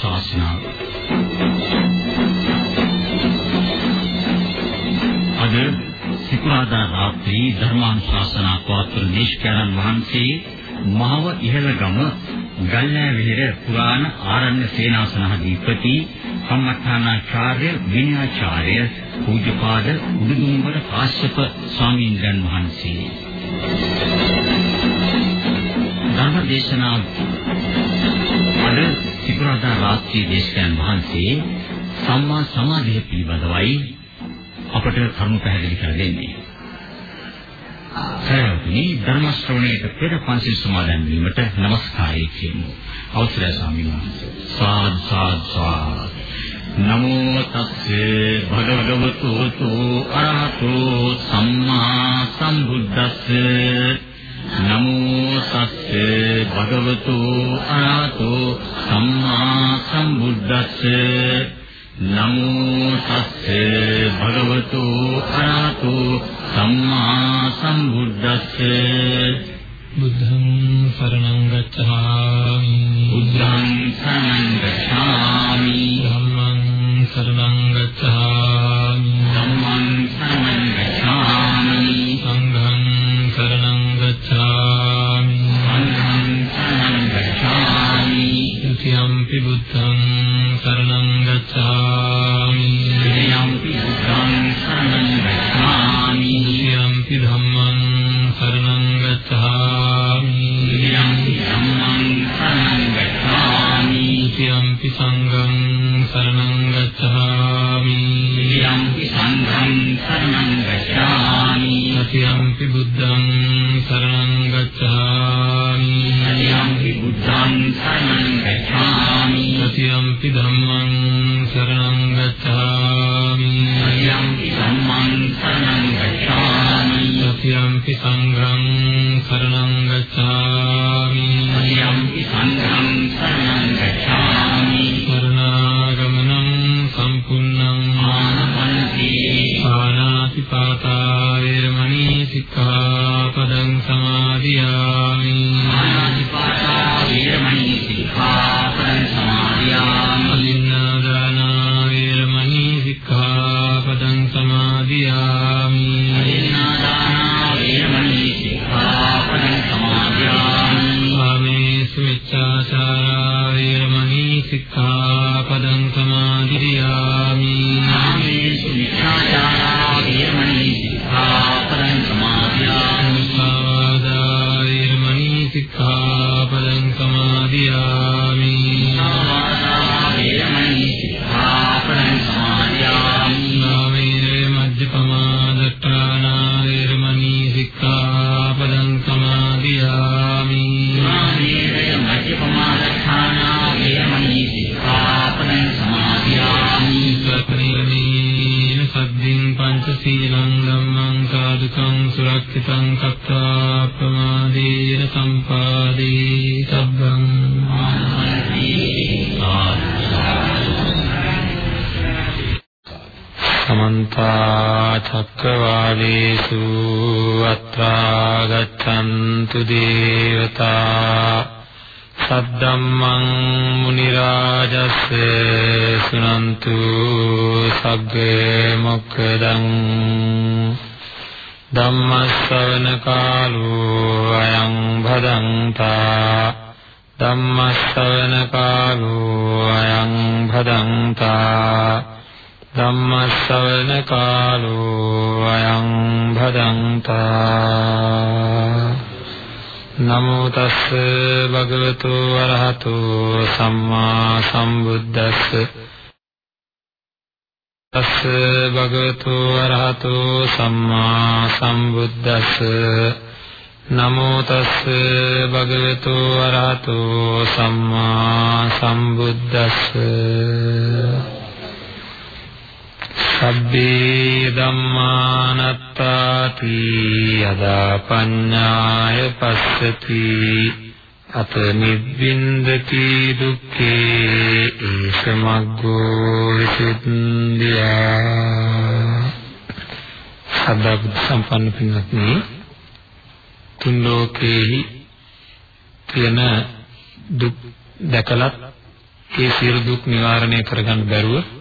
ධර්මානුශාසනාව අද සිකුරාදා රාත්‍රී ධර්මානුශාසනා පවත්වන දේශකයන්න් වහන්සේ මහව ඉහළගම ගල්නෑ විහෙර පුරාණ ආරණ්‍ය සේනාසනාධිපති සම්මඨානාචාර්ය විනයාචාර්ය පූජ්‍යපාද උඩුදුම්බර කාශ්‍යප ස්වාමීන් වහන්සේ. ධර්ම දේශනා අද සිකුරාදා රාත්‍රී දේශකයන් වහන්සේ සම්මා සමාධිය පිළිබඳවයි අපට කරුණු පැහැදිලි කර දෙන්නේ. සෑවතුනි ධර්ම ශ්‍රවණයට පෙර පන්සිල් සමාදන් වීමට নমස්කාරය කියමු. අවසරයි ස්වාමීන් වහන්සේ. සාද් සාද් සාද්. නමෝ තස්සේ භගවතු තෝ අරහතෝ සම්මා සම්බුද්දස්සේ නමෝ තස්සේ භගවතු අරහතෝ සම්මා සම්බුද්දස්සේ. නමෝ තස්සේ භගවතු අරහතෝ සම්මා සම්බුද්දස්සේ. බුද්ධං සරණං ගච්ඡාමි. බුද්ධං සරණං ගච්ඡාමි. ධම්මං සරණං ගච්ඡාමි. ධම්මං සරණං ගච්ඡාමි ဒ ුතියම්පි බුද්ධං සරණං ගච්ඡාමි සුනන්තු සග්ගේ මොක්ඛදං ධම්මස්සවන කාලෝ අයං භදංතා ධම්මස්සවන කාලෝ අයං භදංතා ධම්මස්සවන කාලෝ අයං භදංතා නමෝ තස්ස භගවතු වරහතු සම්මා සම්බුද්දස්ස. තස්ස භගවතු වරහතු සම්මා සම්බුද්දස්ස. නමෝ තස්ස භගවතු වරහතු සම්මා සම්බුද්දස්ස. සබ්බේ ධම්මානත්තාති යදා පඤ්ඤාය පස්සති අත නිබ්බින්දති දුක්ඛේ ඒසමග්ගෝ විසුද්ධියා ශ්‍රද්ධා බුද්ධ සම්පන්න පින්වත්නි තුන් ලෝකේහි තියෙන දුක් දැකලත් ඒ සියලු දුක් නිවාරණය කරගන්න බැරුව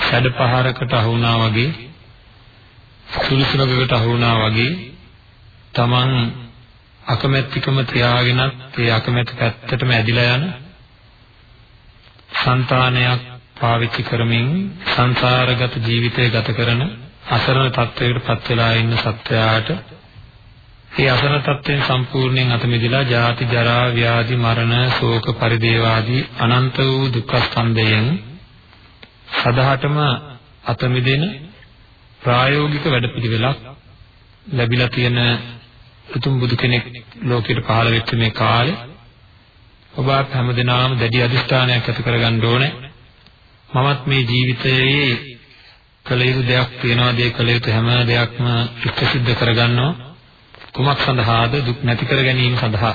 සැඩ පහරකට අහු වුණා වගේ සුළුසුලකට අහු වුණා වගේ Taman අකමැතිකම තියාගෙනත් ඒ අකමැති පැත්තටම ඇදිලා යන సంతානයක් පාවිච්චි කරමින් සංසාරගත ජීවිතය ගත කරන අසරණ තත්වයකට පත් වෙලා ඉන්න සත්වයාට ඒ අසරණ තත්වයෙන් සම්පූර්ණයෙන් අත මිදලා ජාති ජරා ව්‍යාධි මරණ ශෝක පරිදේව ආදී අනන්ත වූ දුක්ඛ ස්කන්ධයෙන් සදාටම අත මිදෙන ප්‍රායෝගික වැඩපිළිවෙලක් ලැබිලා තියෙන උතුම් බුදු කෙනෙක් ලෝකෙට පහළ වෙච්ච මේ කාලේ. ඔබ හැමදෙනාම දැඩි අදිස්ථානයක් ඇති කරගන්න ඕනේ. මමත් මේ ජීවිතයේ කළ යුතු දෙයක් තියනවාද ඒ කළ යුතු හැම දෙයක්ම ඉෂ්ට සිද්ධ කරගන්නවා. කුමක් සඳහාද? දුක් නැති කර ගැනීම සඳහා.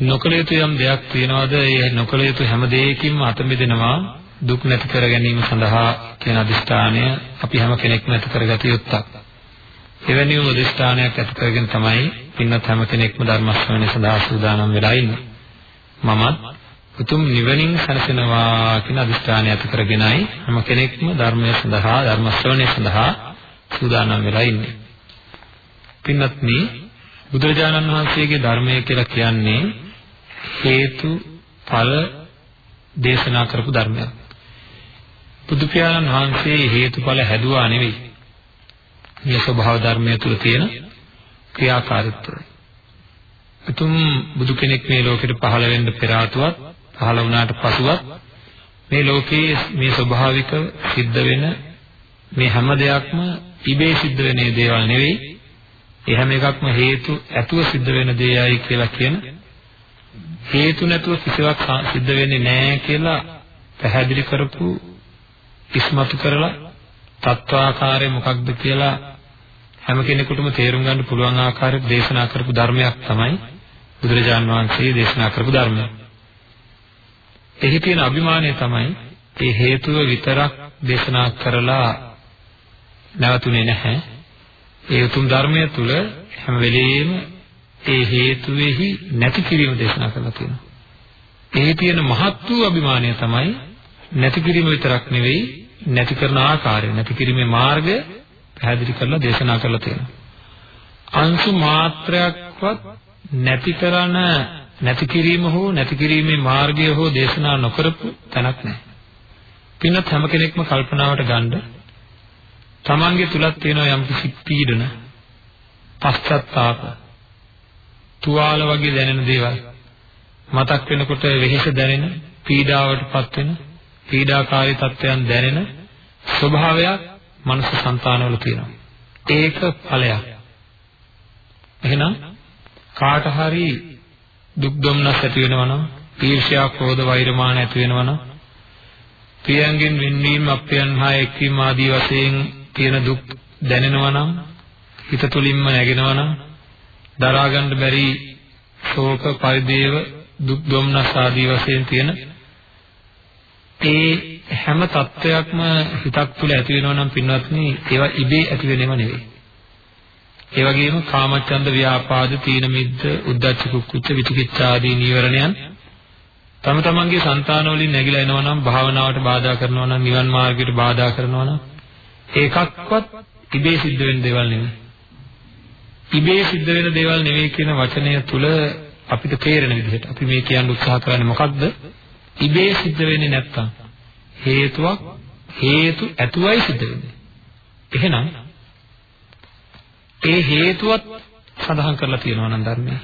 නොකළ යුතු යම් දෙයක් තියනවාද? ඒ නොකළ යුතු හැම දෙයකින්ම අත මිදෙනවා දුක් නැති කර ගැනීම සඳහා කියන අදිෂ්ඨානය අපි හැම කෙනෙක්ම ඇති කරගත යුත්තක් එවැනිම අදිෂ්ඨානයක් ඇති කරගෙන තමයි පින්වත් හැම කෙනෙක්ම ධර්ම ශ්‍රවණය සඳහා සූදානම් වෙලා ඉන්නේ මමත් උතුම් නිවනින් සැනසෙනවා කියන අදිස්ථානය ඇති කරගෙනයි හැම කෙනෙක්ම ධර්මය සඳහා ධර්ම ශ්‍රවණය සඳහා සූදානම් වෙලා ඉන්නේ. පින්වත්නි බුදුරජාණන් වහන්සේගේ ධර්මය කියලා කියන්නේ හේතු ඵල දේශනා කරපු ධර්මයක්. බුදු පියාණන් වහන්සේ හේතුඵල හැදුවා නෙවෙයි. මේ ස්වභාව ධර්මය තුල තියෙන ක්‍රියාකාරීත්වය. උතුම් බුදු කෙනෙක් මේ ලෝකෙට පහළ වෙන්න පෙර ආතුවත් පහළ වුණාට පසුවත් මේ ලෝකයේ මේ ස්වභාවික සිද්ධ වෙන මේ හැම දෙයක්ම ඉබේ සිද්ධ වෙන දේවල් නෙවෙයි. ඒ හැම එකක්ම හේතු ඇතුව සිද්ධ වෙන දේයයි කියලා කියන හේතු නැතුව කිසිවක් සිද්ධ වෙන්නේ නැහැ කියලා පැහැදිලි කරපු ඉස්මතු කරලා තත්වාකාරය මොකක්ද කියලා හැම කෙනෙකුටම තේරුම් ගන්න පුළුවන් ආකාරයට දේශනා කරපු ධර්මයක් තමයි බුදුරජාන් වහන්සේ දේශනා කරපු ධර්මය. එහි තියෙන අභිමානය තමයි ඒ හේතුව විතරක් දේශනා කරලා නැවතුනේ නැහැ. ඒ උතුම් ධර්මය තුල හැම වෙලෙම ඒ හේතුවේහි නැති කිරීම දේශනා කරලා තියෙනවා. එහි තියෙන මහත් වූ අභිමානය තමයි නැති කිරීම විතරක් නෙවෙයි නැති කරන ආකාරය නැති කිරීමේ මාර්ගය පැහැදිලි කරලා දේශනා කරලා තියෙනවා. අංශු මාත්‍රයක්වත් නැති කරන නැති කිරීම හෝ නැති කිරීමේ මාර්ගය හෝ දේශනා නොකරපු තැනක් නැහැ. පින්වත් හැම කෙනෙක්ම කල්පනාවට ගන්න තමන්ගේ තුලක් තියෙන යම් කිසි පීඩන පශ්චාත්තාප තුවාල වගේ දැනෙන දේවල් මතක් වෙනකොට වෙහෙස දැනෙන පීඩාවටපත් වෙන පීඩාකාරී තත්ත්වයන් දැනෙන ස්වභාවයක් මනස సంతානවල තියෙනවා. ඒක ඵලයක්. එහෙනම් කාට හරි දුක් දුම්නස් ඇති වෙනවා නම්, ඊර්ෂ්‍යා, ක්‍රෝධ, වෛරමාන ඇති වෙනවා නම්, ප්‍රියංගෙන් වෙන්වීම, අප්‍රියන් හා එක්වීම ආදී වශයෙන් තියෙන දුක් දැනෙනවා නම්, හිත තුලින්ම නැගෙනවා නම්, දරා ගන්න බැරි ශෝක, පරිදේව, දුක් දුම්නස් ආදී වශයෙන් තියෙන ඒ හැම තත්වයක්ම හිතක් තුළ ඇති වෙනවා නම් පින්වත්නි ඒවා ඉබේ ඇති වෙනව නෙවෙයි. ඒ වගේම කාමච්ඡන්ද ව්‍යාපාද තීන මිද්ද උද්ධච්ච කුච්ච විචිකිච්ඡා ආදී නීවරණයන් තම තමන්ගේ సంతානවලින් නැగిලා එනවා නම් භාවනාවට බාධා කරනවා නම් නිවන් මාර්ගයට බාධා කරනවා නම් ඒකක්වත් ඉබේ සිද්ධ වෙන දේවල් නෙවෙයි. ඉබේ සිද්ධ වෙන දේවල් නෙවෙයි කියන වචනය තුල අපිට තේරෙන විදිහට අපි මේ කියන්න උත්සාහ කරන්නේ මොකක්ද? ඉබේ සිද්ධ වෙන්නේ නැත්තම් හේතුවක් හේතු ඇතුවයි සිද්ධ වෙන්නේ. එහෙනම් ඒ හේතුවත් සඳහන් කරලා තියෙනවා නම් ධර්මයේ.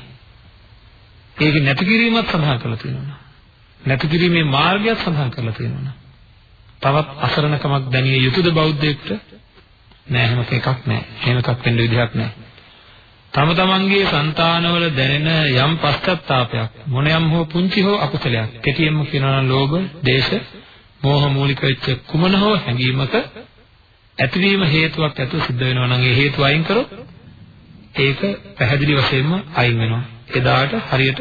ඒක නැති කිරීමත් සඳහන් කරලා තියෙනවා. නැති කිරීමේ මාර්ගයත් සඳහන් කරලා තියෙනවා. තවත් අසරණකමක් දැනිය යුතුද බෞද්ධයෙක්ට? නෑ එහෙම එකක් නෑ. එහෙම එකක් වෙන්න විදිහක් නෑ. තම තමන්ගේ సంతානවල දැනෙන යම් පශ්චත්තාපයක් මොනියම් හෝ පුංචි හෝ අකුසලයක් කෙටියෙන්ම කියනවා නම් ලෝභ, දේශ, මෝහ මූලික වෙච්ච කුමන හෝ හැඟීමක ඇතිවීම හේතුවක් ඇතුව සිද්ධ වෙනවා නම් ඒ හේතුව අයින් කරොත් ඒක පැහැදිලි වශයෙන්ම අයින් වෙනවා. එදාට හරියට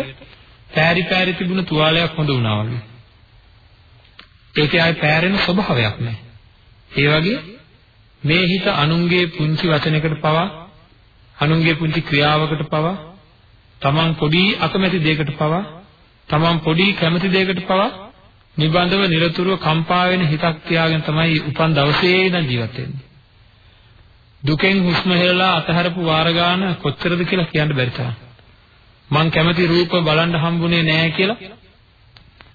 පෑරි පෑරි තිබුණ තුවාලයක් හොඳ වුණා වගේ. ඒකේ ආයේ පෑරෙන ස්වභාවයක් නැහැ. ඒ වගේ මේ හිත අනුන්ගේ පුංචි වචනයකට පවා අනුන්ගේ පුංචි ක්‍රියාවකට පවා තමන් පොඩි අකමැති දෙයකට පවා තමන් පොඩි කැමති දෙයකට පවා නිබඳව নিরතුරුව කම්පා වෙන හිතක් තියාගෙන තමයි උපන් දවසේ ඉඳන් ජීවත් වෙන්නේ. දුකෙන් හුස්ම හෙලලා අතහැරපු වාර ගාන කොච්චරද කියලා කියන්න බැරි තරම්. මං කැමති රූප බලන්න හම්බුනේ නෑ කියලා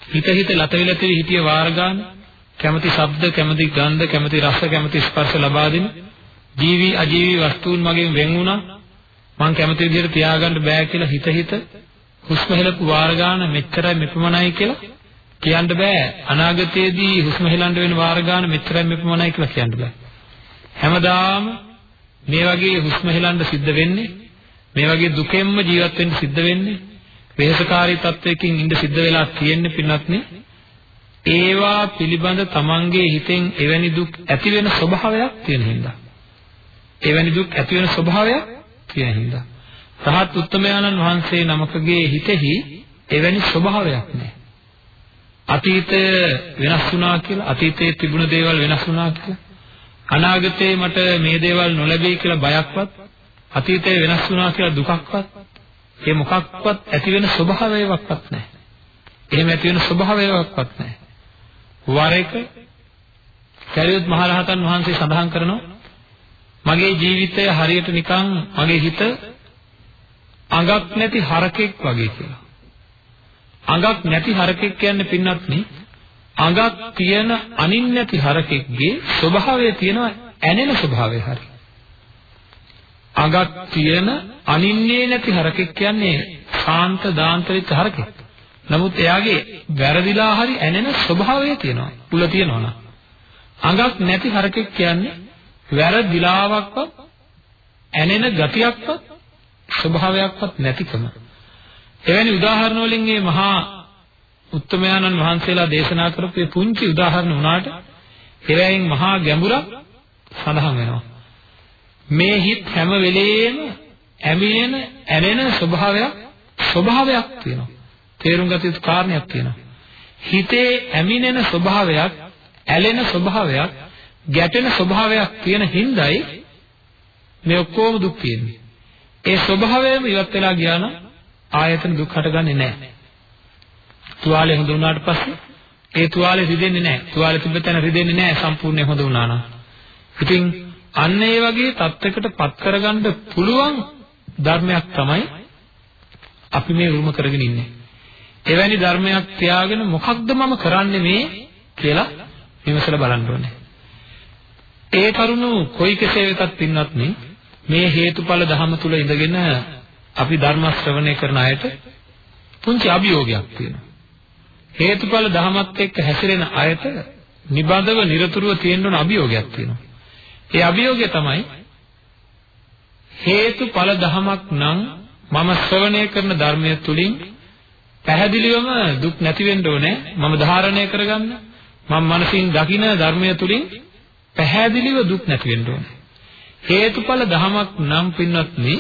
හිත හිත ලතවිලතවි හිටිය වාර ගාන කැමති ශබ්ද කැමති ගන්ධ කැමති රස කැමති ස්පර්ශ ලබා දෙන ජීවි අජීවි වස්තුන් මගෙන් වෙන් වුණා මං කැමති විදිහට තියාගන්න බෑ කියලා හිත හිත හුස්ම හෙලපු වාර ගාන මෙච්චරයි මෙපමණයි කියලා කියන්න බෑ. අනාගතයේදී හුස්ම හෙලන්න වෙන වාර ගාන මෙච්චරයි මෙපමණයි කියලා කියන්න බෑ. හැමදාම මේ වගේ හුස්ම හෙලන්න සිද්ධ වෙන්නේ මේ වගේ දුකෙන්ම ජීවත් වෙන්න සිද්ධ වෙන්නේ වෙහෙසකාරී තත්වයකින් ඉඳ සිද්ධ වෙලා තියෙන්නේ පින්නත් නේ ඒවා පිළිබඳ තමන්ගේ හිතෙන් එවැනි දුක් ඇති වෙන ස්වභාවයක් තියෙන හින්දා. එවැනි දුක් ඇති වෙන ස්වභාවයක් තියෙන හින්දා රහත් උත්තමයන්න් වහන්සේ නමකගේ හිතෙහි එවැනි ස්වභාවයක් නැහැ අතීතය වෙනස් වුණා කියලා අතීතයේ තිබුණ දේවල් වෙනස් වුණා කියලා අනාගතේ මට මේ දේවල් නොලැබෙයි කියලා බයක්වත් අතීතේ වෙනස් වුණා කියලා දුකක්වත් ඒ මොකක්වත් ඇති වෙන ස්වභාවයක්වත් නැහැ. එහෙම ඇති වෙන ස්වභාවයක්වත් නැහැ. වර එක කරියොත් මහරහතන් වහන්සේ සඳහන් කරනවා මගේ ජීවිතය හරියට නිකන් මගේ හිත අඟක් නැති හරකෙක් වගේ කියලා. අඟක් නැති හරකෙක් කියන්නේ පින්නත් නේ අඟක් තියෙන අනින් නැති හරකෙක්ගේ ස්වභාවය තියෙනවා ඇනෙන ස්වභාවය හරි. අඟක් තියෙන අනින්නේ නැති හරකෙක් කියන්නේ ශාන්ත දාන්තරිත හරකෙක්. නමුත් එයාගේ වැරදිලා හරි ඇනෙන ස්වභාවය තියෙනවා. පුල තියෙනවා නම්. අඟක් නැති හරකෙක් කියන්නේ වැරදිලාවක්වත් ඇනෙන ගතියක්වත් ස්වභාවයක්වත් නැතිකම. එවැනි උදාහරණ වලින් මේ මහා උත්තමයාණන් වහන්සේලා දේශනා කරපු මේ පුංචි උදාහරණ වුණාට ඒවයින් මහා ගැඹුරක් සඳහන් වෙනවා. මේ හිත් හැම වෙලෙම ඇමිනෙන ඇනෙන ස්වභාවයක් ස්වභාවයක් තියෙනවා. තේරුම් ගත යුතු කාරණයක් තියෙනවා. හිතේ ඇමිනෙන ස්වභාවයක්, ඇලෙන ස්වභාවයක්, ගැටෙන ස්වභාවයක් තියෙන හිඳයි මේ ඔක්කොම දුක් තියෙන්නේ. ඒ ස්වභාවයම ඉවත් වෙලා ගියා නම් ආයතන දුක් හටගන්නේ නැහැ. තුවාලේ හොඳ වුණාට පස්සේ ඒ තුවාලේ රිදෙන්නේ නැහැ. තුවාලේ තිබ්බ තැන රිදෙන්නේ නැහැ සම්පූර්ණයෙන් හොඳ වුණා නම්. ඉතින් අන්න ඒ වගේ தත්වයකට පත් කරගන්න පුළුවන් ධර්මයක් තමයි අපි මේ උරුම කරගෙන ඉන්නේ. එවැනි ධර්මයක් තියාගෙන මොකක්ද මම කරන්නේ මේ කියලා විමසලා බලන්න ඕනේ. ඒ කරුණු කොයි කෙසේ වෙතත් පින්වත් මේ හේතුඵල ධහම තුල ඉඳගෙන අපි ධර්ම ශ්‍රවණය කරන අයට පුංචි අභියෝගයක් තියෙනවා. හේතුඵල ධහමත් එක්ක හැසිරෙන අයට නිබඳව নিরතුරුව තියෙන ඕන අභියෝගයක් තියෙනවා. ඒ අභියෝගය තමයි හේතුඵල ධමයක් නම් මම ශ්‍රවණය කරන ධර්මය තුලින් පැහැදිලිවම දුක් නැති වෙන්න ඕනේ මම ධාරණය කරගන්න මම මනසින් දකින ධර්මය තුලින් පැහැදිලිව දුක් නැති වෙන්න ඕනේ හේතුඵල ධමයක් නම් පින්වත්නි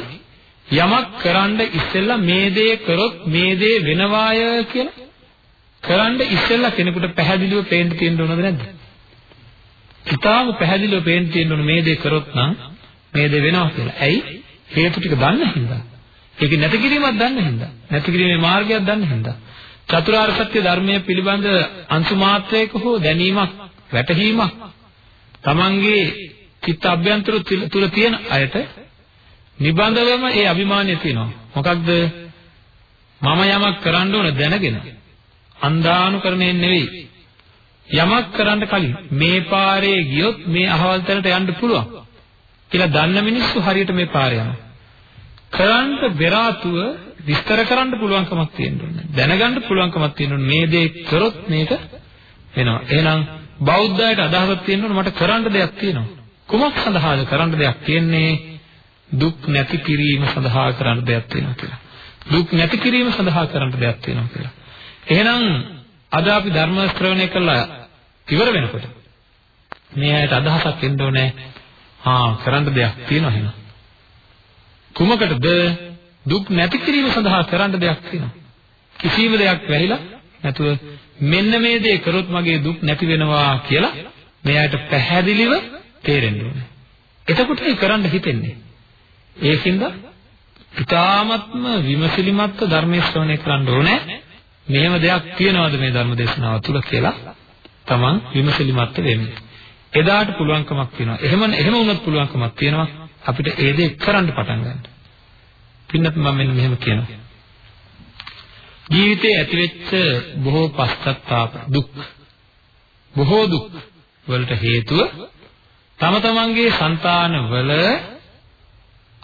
යමක් කරන්න ඉස්සෙල්ලා මේ දේ කරොත් මේ දේ වෙනවාය කියලා කරන්න ඉස්සෙල්ලා කෙනෙකුට පැහැදිලිව පේන්න තියෙන්න ඕනද නැද්ද ඉතාලම පැහැදිලිව පේන්න තියෙන්න ඕනේ මේ දේ කරොත් නම් මේ දේ වෙනවා කියලා. ඇයි? හේතු ටික දන්න හින්දා. ඒක නැති කිරීමක් දන්න හින්දා. නැති කිරීමේ මාර්ගයක් දන්න හින්දා. චතුරාර්ය සත්‍ය ධර්මයේ පිළිබඳ අංශු මාත්‍රයක හෝ දැනීමක් වැටහීමක් තමන්ගේ චිත්ත අභ්‍යන්තර තුල තියෙන අයට නිබඳවම ඒ අභිමානය තියෙනවා. මොකක්ද? මම යමක් කරන්න ඕන දැනගෙන අන්දානුකරණයෙන් නෙවෙයි යමක් කරන්න කලින් මේ පාරේ ගියොත් මේ අහවල් තැනට යන්න පුළුවන් කියලා දන්න මිනිස්සු හරියට මේ පාරේ යනවා. කරන්න බෙර ආතුව විස්තර කරන්න පුළුවන්කමක් තියෙනවා. දැනගන්න පුළුවන්කමක් තියෙනවා. මේ දේ කරොත් මේක වෙනවා. එහෙනම් බෞද්ධයට අදහසක් තියෙනවා මට කරන්න දෙයක් තියෙනවා. කුමක් සඳහාද කරන්න දෙයක් තියෙන්නේ? දුක් නැති කිරීම සඳහා කරන්න දෙයක් තියෙනවා කියලා. දුක් නැති කිරීම සඳහා කරන්න දෙයක් තියෙනවා කියලා. එහෙනම් අද අපි ධර්ම ශ්‍රවණය කළා ඉවර වෙනකොට මේ ඇයට අදහසක් එන්න ඕනේ ආ කරන්න දෙයක් තියෙනවා එහෙනම් කුමකටද දුක් නැති කිරීම සඳහා කරන්න දෙයක් තියෙනවා කිසිම දෙයක් වැහිලා නැතුව මෙන්න මේ දේ කරොත් මගේ දුක් නැති වෙනවා කියලා මේ ඇයට පැහැදිලිව තේරෙන්න ඕනේ එතකොට ඒ කරන්න හිතෙන්නේ. ඒකින්ද ඊ타ත්ම විමසිලිමත්ව ධර්මයේ ශ්‍රවණය කරන්න ඕනේ. මෙහෙම දෙයක් තියනවාද මේ ධර්ම දේශනාව තුළ කියලා තමන් විමසිලිමත්ව වෙන්න. එදාට පුළුවන්කමක් තියෙනවා. එහෙම එහෙම වුණත් පුළුවන්කමක් තියෙනවා අපිට ඒ දේ කරන්න පටන් ගන්න. පින්නත් මම මෙන්න මෙහෙම කියනවා. ජීවිතේ ඇතිවෙච්ච බොහෝ පශ්චත්තාප දුක් බොහෝ දුක් වලට හේතුව තම තමන්ගේ సంతානවල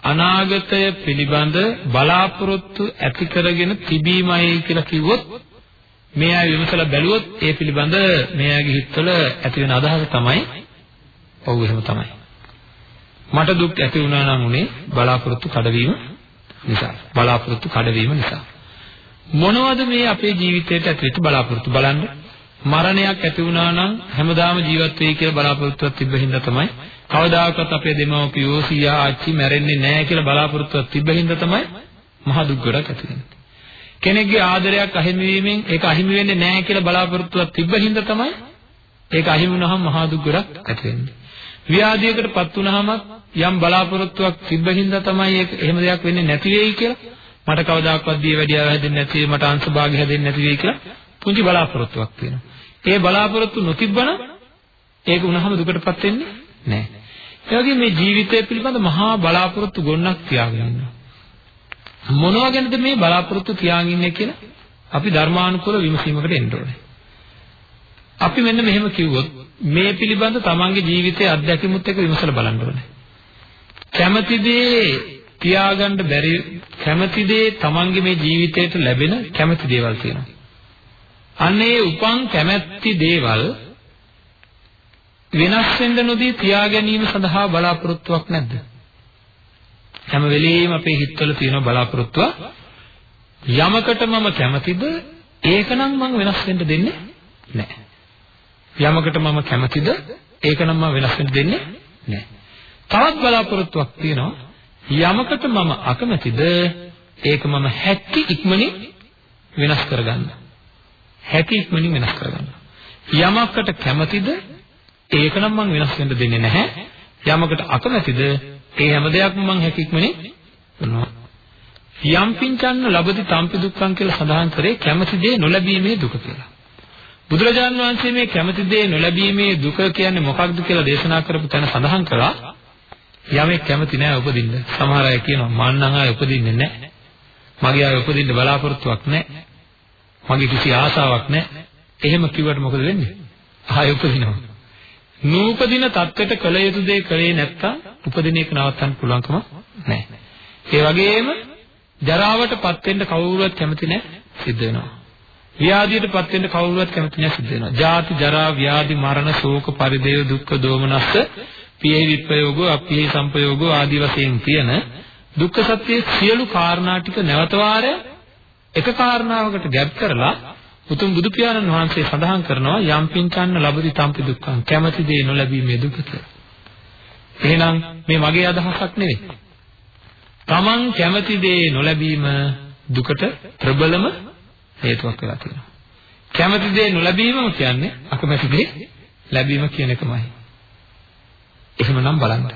අනාගතය පිළිබඳ බලාපොරොත්තු ඇති කරගෙන තිබීමයි කියලා කිව්වොත් මේ අය විමසලා බැලුවොත් ඒ පිළිබඳ මේ අයගේ හිතවල ඇති වෙන අදහස තමයි ඔව් එහෙම තමයි. මට දුක් ඇති වුණා නම් උනේ බලාපොරොත්තු කඩවීම නිසා බලාපොරොත්තු කඩවීම නිසා. මොනවද මේ අපේ ජීවිතයට ඇතුළත බලාපොරොත්තු බලන්න මරණයක් ඇති වුණා නම් හැමදාම ජීවත් වෙයි කියලා බලාපොරොත්තුවක් තිබ්බ හින්දා තමයි කවදාකවත් අපේ දෙමව්පියෝ සීයා ආච්චි මැරෙන්නේ නැහැ කියලා බලාපොරොත්තුවක් තිබ්බ හින්දා තමයි මහ දුක් ගොඩක් ඇති වෙන්නේ. කෙනෙක්ගේ ආදරයක් අහිමි වීමෙන් ඒක අහිමි වෙන්නේ නැහැ කියලා බලාපොරොත්තුවක් තිබ්බ හින්දා තමයි ඒක අහිමි වුණාම මහ දුක් ගොඩක් ඇති වෙන්නේ. ව්‍යාධියකටපත් වුණාම යම් බලාපොරොත්තුවක් තිබ්බ හින්දා තමයි ඒක එහෙම දෙයක් වෙන්නේ නැති වෙයි කියලා මට කවදාකවත් දිය වැඩියාව හැදෙන්නේ නැති වෙයි මට අංශභාගය හැදෙන්නේ නැති වෙයි කියලා පුංචි බලාපොරොත්තුවක් තියෙනවා. ඒ බලාපොරොත්තු නොතිබ්බනම් ඒක උනහම දුකටපත් වෙන්නේ නැහැ. ඒ වගේ මේ ජීවිතය පිළිබඳ මහා බලාපොරොත්තු ගොන්නක් තියාගෙන ඉන්නවා. මොනවා ගැනද මේ බලාපොරොත්තු තියාගෙන ඉන්නේ කියලා අපි ධර්මානුකූල විමසීමකට එන්න ඕනේ. අපි මෙන්න මෙහෙම කිව්වොත් මේ පිළිබඳ තමන්ගේ ජීවිතයේ අත්දැකීමුත් එක්ක විමසලා බලන්න ඕනේ. කැමති දේ තියාගන්න බැරි කැමති දේ තමන්ගේ මේ ජීවිතයට ලැබෙන කැමති දේවල් තියෙනවා. අන්නේ උපන් කැමැති දේවල් වෙනස් වෙන්න නොදී තියා ගැනීම සඳහා බලාපොරොත්තුවක් නැද්ද? හැම වෙලෙම අපේ හිතවල තියෙන බලාපොරොත්තුව යමකට මම කැමතිද ඒකනම් මම වෙනස් වෙන්න දෙන්නේ නැහැ. යමකට මම කැමතිද ඒකනම් මම වෙනස් වෙන්න දෙන්නේ නැහැ. තවත් බලාපොරොත්තුවක් තියෙනවා යමකට මම අකමැතිද ඒක මම හැක්කි ඉක්මනින් වෙනස් කරගන්න. හැකි ඉක්මනින් වෙනස් කරගන්න. යමකට කැමතිද ඒක නම් මම වෙනස් වෙන්න දෙන්නේ නැහැ. යමකට අකමැතිද ඒ හැම දෙයක්ම මම හැකි ඉක්මනින් කරනවා. යම් පිංචන්න ලබති තම්පි දුක්ඛං කියලා සඳහන් කරේ කැමති දේ නොලැබීමේ දුක කියලා. බුදුරජාන් වහන්සේ මේ කැමති දේ නොලැබීමේ දුක කියන්නේ මොකක්ද කියලා දේශනා කරපු තැන සඳහන් කළා. යමෙක් කැමති නැහැ උපදින්න. සමහර අය කියනවා මං නම් ආයේ උපදින්නේ නැහැ. මගේ ආයේ උපදින්න බලාපොරොත්තුවක් නැහැ. මගේ කිසි ආසාවක් නැහැ. එහෙම කිව්වට මොකද වෙන්නේ? ආයෙ උපදිනවා. නූපදින தත්වෙට කළ යුතු දේ කළේ නැත්තම් උපදින එක නවත්තන්න පුළුවන්කම නැහැ. ඒ වගේම ජරාවටපත් වෙන්න කවුරුවත් කැමති නැහැ සිද්ධ වෙනවා. ව්‍යාධියටපත් වෙන්න කවුරුවත් කැමති නැහැ සිද්ධ වෙනවා. ජාති ජරා ව්‍යාධි මරණ ශෝක පරිදේව දුක්ඛ දෝමනස්ස පියෙහි විප්‍රයෝගෝ අපියෙහි සංපයෝගෝ ආදී වශයෙන් තියෙන දුක්ඛ සත්‍යයේ සියලු කාරණා ටික නැවත වාරයක් එක කාරණාවකට ගැබ් කරලා උතුම් බුදු පියාණන් වහන්සේ සඳහන් කරනවා යම් පින්කන්න ලැබති තම්පි දුක්ඛං කැමැති දේ නොලැබීමේ දුක කියලා. එහෙනම් මේ මගේ අදහසක් නෙවෙයි. Taman කැමැති දේ නොලැබීම දුකට ප්‍රබලම හේතුවක් වෙලා තියෙනවා. කැමැති දේ නොලැබීමම කියන්නේ අකමැති දේ ලැබීම කියන එකමයි. එහෙමනම් බලන්න.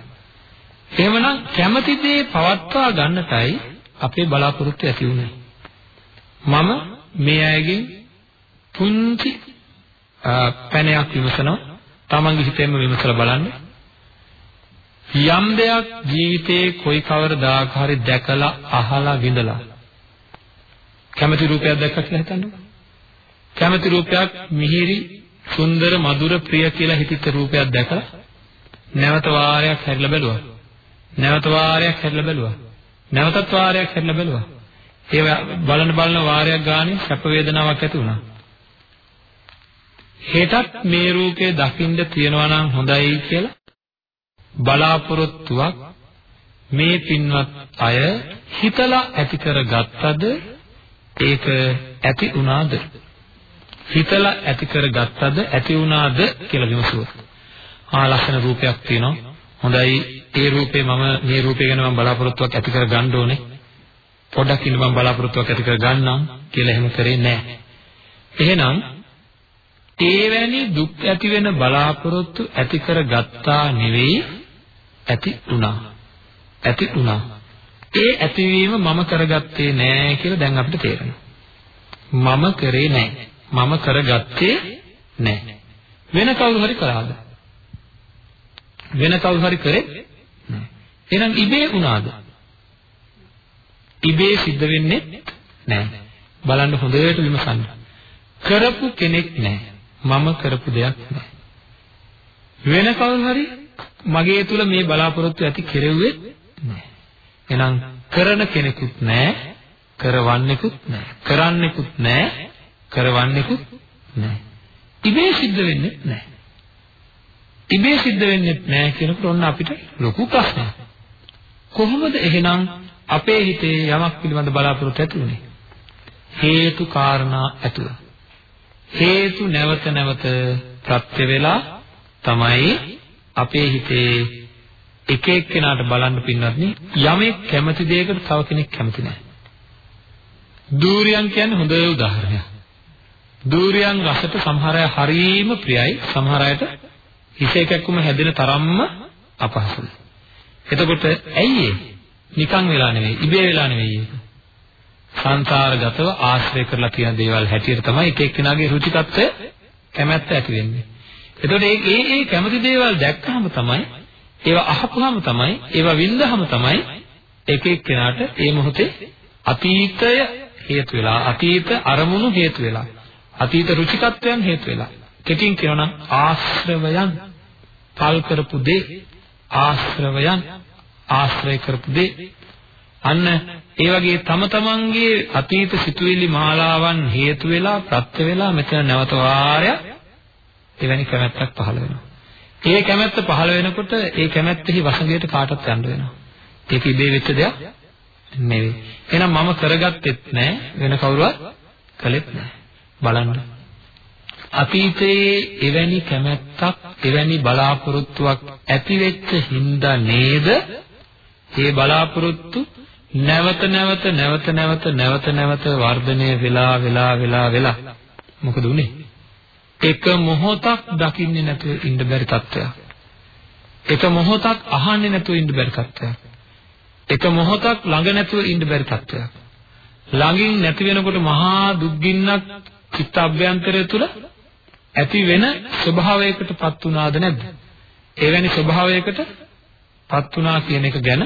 එහෙමනම් කැමැති දේ පවත්වා ගන්නටයි අපේ බලාපොරොත්තු ඇති වුනේ. මම මේ අයගෙන් පුංචි පැනයක් විමසනවා තමන්ගේ හිතෙන්ම විමසලා බලන්න යම් දෙයක් ජීවිතේ කොයි කවරදාක හරි දැකලා අහලා විඳලා කැමති රූපයක් දැක්කා කියලා හිතන්නකෝ කැමති රූපයක් මිහිරි සුන්දර මధుර ප්‍රිය කියලා හිතිච්ච රූපයක් දැකලා නැවත වාරයක් හැරිලා බැලුවා. නැවත වාරයක් හැරිලා බැලුවා. නැවතත් වාරයක් හැරිලා බැලුවා. ඒ බලන බලන වාරයක් ගානේ සැප වේදනාවක් ඇති වුණා. හෙටත් මේ රූපය දකින්න තියනවා නම් හොඳයි කියලා බලාපොරොත්තුවක් මේ පින්වත් අය හිතලා ඇති කරගත්තද? ඒක ඇති වුණාද? හිතලා ඇති කරගත්තද? ඇති වුණාද කියලා විමසුවා. ආ ලස්සන රූපයක් තියෙනවා. හොඳයි ඒ රූපේ මම මේ රූපය ගැන මම බලාපොරොත්තුවක් ඇති කර ගන්න ඕනේ. පොඩ්ඩක් ඉන්න මම බලාපොරොත්තුවක් ඇති කර ගන්නම් කියලා එහෙම කරේ නැහැ. එහෙනම් ඒවැනි දුක් ඇති වෙන බලාපොරොත්තු ඇති කර ගත්තා නෙවෙයි ඇති වුණා. ඇති වුණා. ඒ ඇතිවීම මම කරගත්තේ නෑ කියලා දැන් අපිට තේරෙනවා. මම කරේ නෑ. මම කරගත්තේ නෑ. වෙන කවුරු හරි කරාද? වෙන කවුරු හරි කරේ නෑ. එහෙනම් ඉබේ වුණාද? ඉබේ සිද්ධ වෙන්නේ නෑ. බලන්න හොඳට විමසන්න. කරපු කෙනෙක් නෑ. මම කරපු දෙයක් නෑ. වෙන කවුරු හරි මගේ තුල මේ බලාපොරොත්තු ඇති කෙරෙව්වේ නෑ. එහෙනම් කරන කෙනෙකුත් නෑ, කරවන්නෙකුත් නෑ. කරන්නෙකුත් නෑ, කරවන්නෙකුත් නෑ. ඉබේ සිද්ධ වෙන්නේ නෑ. ඉබේ සිද්ධ වෙන්නේ නෑ කියනකොට ඔන්න අපිට ලොකු ප්‍රශ්නයක්. කොහොමද එහෙනම් අපේ හිතේ යමක් පිළිබඳ බලාපොරොත්තු ඇති වුනේ? හේතු කාරණා ඇතුව. හේතු නැවත නැවත ප්‍රත්‍ය වෙලා තමයි අපේ හිතේ එක එක්කෙනාට බලන්න පින්නත් යමෙක් කැමති දෙයකට තව කෙනෙක් කැමති නැහැ. දූරියන් කියන්නේ හොඳ උදාහරණයක්. දූරියන් රසට සමහර අය හරීම ප්‍රියයි සමහර අයට හිස එකක්ම හැදෙන තරම්ම අපහසුයි. එතකොට ඇයි ඒ? නිකන් වෙලා නෙවෙයි, ඉබේ වෙලා නෙවෙයි ඒක. සංසාරගතව ආශ්‍රය කරලා තියෙන දේවල් හැටියට තමයි එක එක්කෙනාගේ රුචිකත්වය කැමැත්ත ඇති වෙන්නේ. එතකොට ඒ ඒ ඒ කැමති දේවල් දැක්කහම තමයි ඒවා අහපුවාම තමයි ඒවා වින්දහම තමයි එක එක්කෙනාට ඒ මොහොතේ අතීතය හේතු වෙලා අතීත අරමුණු හේතු වෙලා අතීත රුචිකත්වයන් හේතු වෙලා කෙටින් කියනවා නම් ආශ්‍රවයන් පල් කරපු දේ ආශ්‍රවයන් ආශ්‍රය කරපු දේ අන්න ඒ වගේ තම තමන්ගේ අතීත සිතුවිලි මාලාවන් හේතු වෙලා ප්‍රත්‍ය වෙලා මෙතන නැවත වාරයක් එවැනි කැමැත්තක් පහළ වෙනවා. ඒ කැමැත්ත පහළ වෙනකොට ඒ කැමැත්තෙහි වසඟයට කාටවත් යන්න වෙනවා. ඒක ඉබේ වෙච්ච දෙයක් නෙවෙයි. එහෙනම් මම කරගත්තෙත් නෑ වෙන කවුරුවත් කළෙත් නෑ. බලන්න. අතීතයේ එවැනි කැමැත්තක් එවැනි බලාපොරොත්තුවක් ඇති වෙච්ච හින්දා නේද? මේ බලාපොරොත්තු නැවත නැවත නැවත නැවත නැවත නැවත වර්ධනය වෙලා වෙලා වෙලා වෙලා. මොකද උනේ? එක මොහොතක් දකින්නේ නැතුව ඉන්න බැරි තත්ත්වයක්. එක මොහොතක් අහන්නේ නැතුව ඉන්න බැරි තත්ත්වයක්. එක මොහොතක් ළඟ නැතුව ඉන්න බැරි තත්ත්වයක්. ළඟින් නැති වෙනකොට මහා දුක්ගින්නක් චිත්ත අභ්‍යන්තරය තුල ඇති වෙන ස්වභාවයකටපත් වුණාද නැද්ද එවැනි ස්වභාවයකටපත් වුණා කියන එක ගැන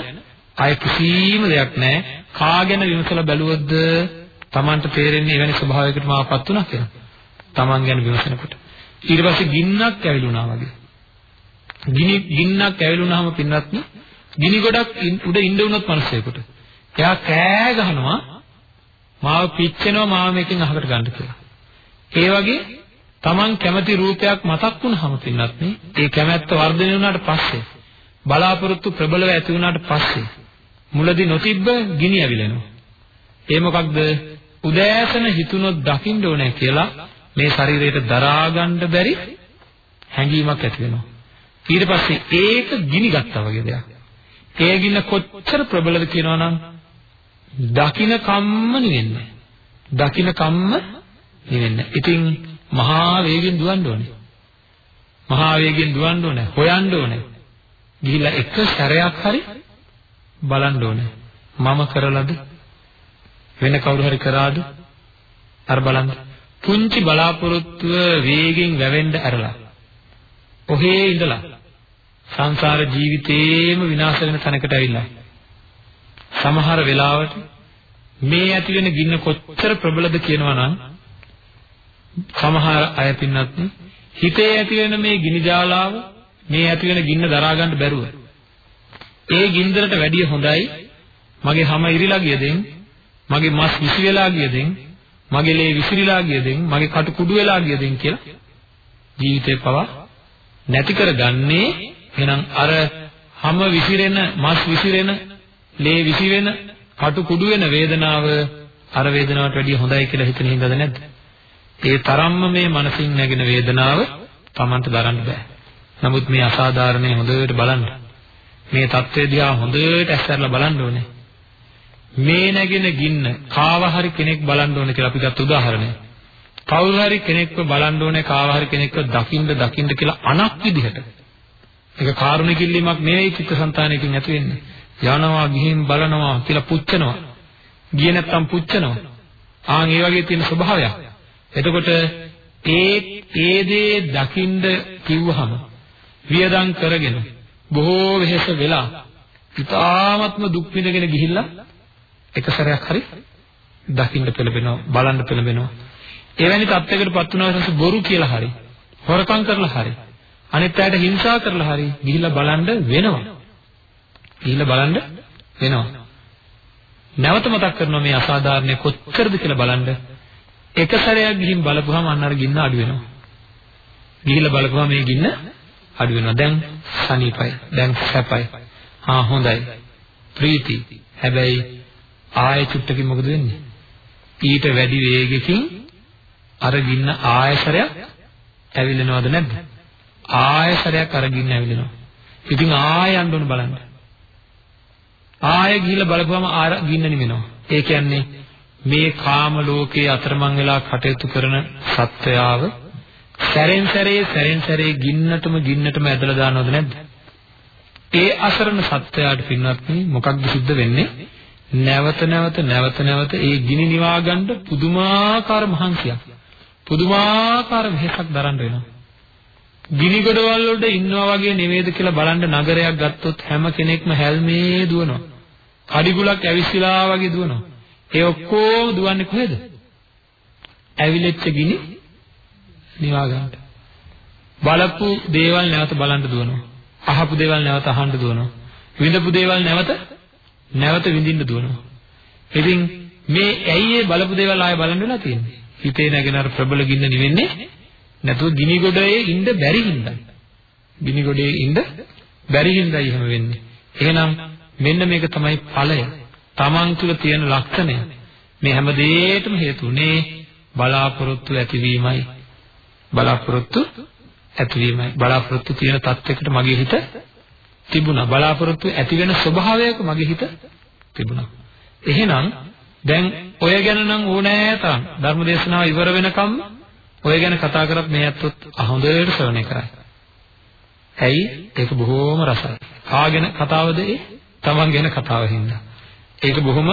ආය කිසිම දෙයක් නැහැ. කාගෙන විමසලා බැලුවොත්ද Tamanට තේරෙන්නේ එවැනි ස්වභාවයකට මාවපත් වුණා කියලා. Taman ගැන විමසනකොට. ඊට පස්සේ ගින්නක් ඇවිලුණා වගේ. ගිනි ගින්නක් ඇවිලුණාම පින්නත් ගිනි ගොඩක් උඩ ඉන්න උනොත් මිනිස්සෙකුට. එයා කෑ ගහනවා මාව පිච්චෙනවා මාව මේකෙන් අහකට ගන්න කියලා. ඒ වගේ Taman කැමති රූපයක් මතක් වුණාම පින්නත් ඒ කැමැත්ත වර්ධනය වුණාට පස්සේ බලාපොරොත්තු ප්‍රබලව ඇති වුණාට පස්සේ මුලදී නොතිබ්බ ගිනි ඇවිලෙනවා. ඒ මොකක්ද? උදෑසන හිතුනොත් දකින්න ඕනේ කියලා මේ ශරීරයට දරා ගන්න බැරි හැඟීමක් ඇති වෙනවා. ඊට පස්සේ ඒක ගිනි ගත්තා වගේ දෙයක්. ඒ ගින්න කොච්චර ප්‍රබලද කියනවනම් දකින්න කම්ම නිවෙන්නේ. දකින්න කම්ම නිවෙන්නේ. ඉතින් මහා වේගෙන් දුවන්න ඕනේ. මහා වේගෙන් දුවන්න ඕනේ. හොයන්න ඕනේ. ගිහිල්ලා එක සැරයක් හරි බලන්න ඕනේ. මම කරලාද වෙන කවුරු හරි කරාද? අර බලන්න. පුංචි බලාපොරොත්තුව වේගෙන් වැවෙන්න ඇරලා. ඔහේ ඉඳලා සංසාර ජීවිතේම විනාශ වෙන තැනකට ඇවිල්ලා. සමහර වෙලාවට මේ ඇති වෙන ගින්න කොච්චර ප්‍රබලද කියනවා නම් සමහර අය පින්නත් හිතේ ඇති වෙන මේ ගිනි ජාලාව මේ ඇති වෙන ගින්න දරා ගන්න බැරුව ඒ ගින්දරට වැඩිය හොඳයි මගේ හැම ඉරිලා ගියදෙන් මගේ මස් විසි වෙලා ගියදෙන් මගේ ලේ විසිරීලා ගියදෙන් මගේ කටු කුඩු වෙලා ගියදෙන් කියලා ජීවිතේ පවා නැති කරගන්නේ එහෙනම් අර හැම විසිරෙන මස් විසිරෙන ලේ විසිරෙන කටු කුඩු වෙන වේදනාව අර වේදනාවට වැඩිය හොඳයි කියලා හිතන හින්දාද නැද්ද? ඒ තරම්ම මේ මනසින් නැගෙන වේදනාව Tamanට දරන්න බෑ. නමුත් මේ අසාධාරණේ හොඳට බලන්න. මේ தත්ත්වය දිහා හොඳට ඇස්සරලා බලන්න ඕනේ. මේ නැගෙන ගින්න කාව හරි කෙනෙක් බලන්න ඕනේ කියලා අපි ගත්ත උදාහරණය. කවුරු හරි කෙනෙක්ව බලන්න ඕනේ කාව හරි කෙනෙක්ව දකින්න දකින්න කියලා අනක් විදිහට. ඒක කාරුණිකිල්ලීමක් නෙවෙයි චිත්තසංතානයකින් ඇති වෙන්නේ. යනවා ගිහින් බලනවා කියලා පුච්චනවා. ගියේ නැත්තම් පුච්චනවා. ආන් ඒ වගේ තියෙන ස්වභාවයක්. එතකොට ඒ ඒ දේ දකින්ද කිව්වහම වියදම් කරගෙන බොහෝ වෙහෙස වෙලා ඉතාමත්ම දුක් විඳගෙන ගිහිල්ලා එක සැරයක් හරි දකින්න පෙළඹෙනවා බලන්න පෙළඹෙනවා. එවැනි තත්යකටපත් වුණාට බොරු කියලා හරි හොරකම් කරලා හරි අනිත් අයට හිංසා කරලා හරි ගිහිල්ලා බලන්න වෙනවා. ගිහිල්ලා බලන්න වෙනවා. නැවත මතක් කරනවා මේ අසාධාරණය කොච්චරද කියලා බලන්න. එක සැරයක් ගිහින් බලපුවම අන්න අර ගින්න අඩු වෙනවා. ගිහිල්ලා බලපුවම මේ ගින්න අඩු වෙනවා. දැන් සනීපයි. දැන් සැපයි. ආ හොඳයි. ප්‍රීති. හැබැයි ආයෙ චුට්ටකින් මොකද වෙන්නේ? ඊට වැඩි වේගකින් අර ගින්න ආයසරයක් ඇවිලෙනවද නැද්ද? ආයසරයක් අර ගින්න ඇවිලෙනවා ඉතින් ආයෙ යන්න ඕන බලන්න. ආයෙ ගිහිල්ලා බලපුවම ආර ගින්න නිවෙනවා ඒ කියන්නේ මේ කාම ලෝකයේ අතරමං වෙලා කටයුතු කරන සත්වයාව සැරෙන් සැරේ සැරෙන් සැරේ ගින්නටම ගින්නටම ඇදලා දානවද නැද්ද? ඒ අසරණ සත්වයාට පින්වත්නි මොකක්ද සිද්ධ වෙන්නේ? නැවත නැවත නැවත නැවත ඒ ගිනි නිවා ගන්න පුදුමාකාර මහන්සියක්. පුදුමාකාර වෙහසක් දරන්න වෙනවා. ගිනි ගොඩවල් වලට ඉන්නවා වගේ නෙවෙයිද කියලා බලන්න නගරයක් ගත්තොත් හැම කෙනෙක්ම හැල්මේ දුවනවා. කඩිගුලක් ඇවිස්සලා වගේ දුවනවා. ඒ ඔක්කොම දුවන්නේ කොහෙද ඇවිලෙච්ච ගිනි නිවා ගන්නට බලපු දේවල් නැවත බලන්න දුවනවා අහපු දේවල් නැවත අහන්න දුවනවා. විඳපු දේවල් නැවත නැවත විඳින්න දුවනවා. ඉතින් මේ ඇයි ඒ බලපු දේවල් ආයෙ බලන්න වෙලා තියෙන්නේ? හිතේ නැගෙන අර ප්‍රබල ගින්න නිවෙන්නේ නැතුව ගිනි ගොඩේ ඉන්න බැරි හින්දා. ගිනි ගොඩේ ඉන්න බැරි හින්දා එහෙම වෙන්නේ. එහෙනම් මෙන්න මේක තමයි ඵලය. Taman තුල තියෙන ලක්ෂණය. මේ හැම දෙයකටම හේතුනේ බලාපොරොත්තු ඇතිවීමයි. බලාපොරොත්තු ඇතිවීමයි. බලාපොරොත්තු තියෙන තත්යකට මගේ හිත තිබුණා. බලාපොරොත්තු ඇති වෙන ස්වභාවයක මගේ හිත තිබුණා. එහෙනම් දැන් ඔය ගැන නම් ඕනෑ තරම් ධර්මදේශනාව ඉවර වෙනකම් ඔය ගැන කතා කරත් මේ ඇත්තොත් හොඳට ශ්‍රවණය කරයි ඇයි? ඒක බොහොම රසයි. කාගෙන කතාවද ඒ? තමන් ගැන කතාව හින්දා. ඒක බොහොම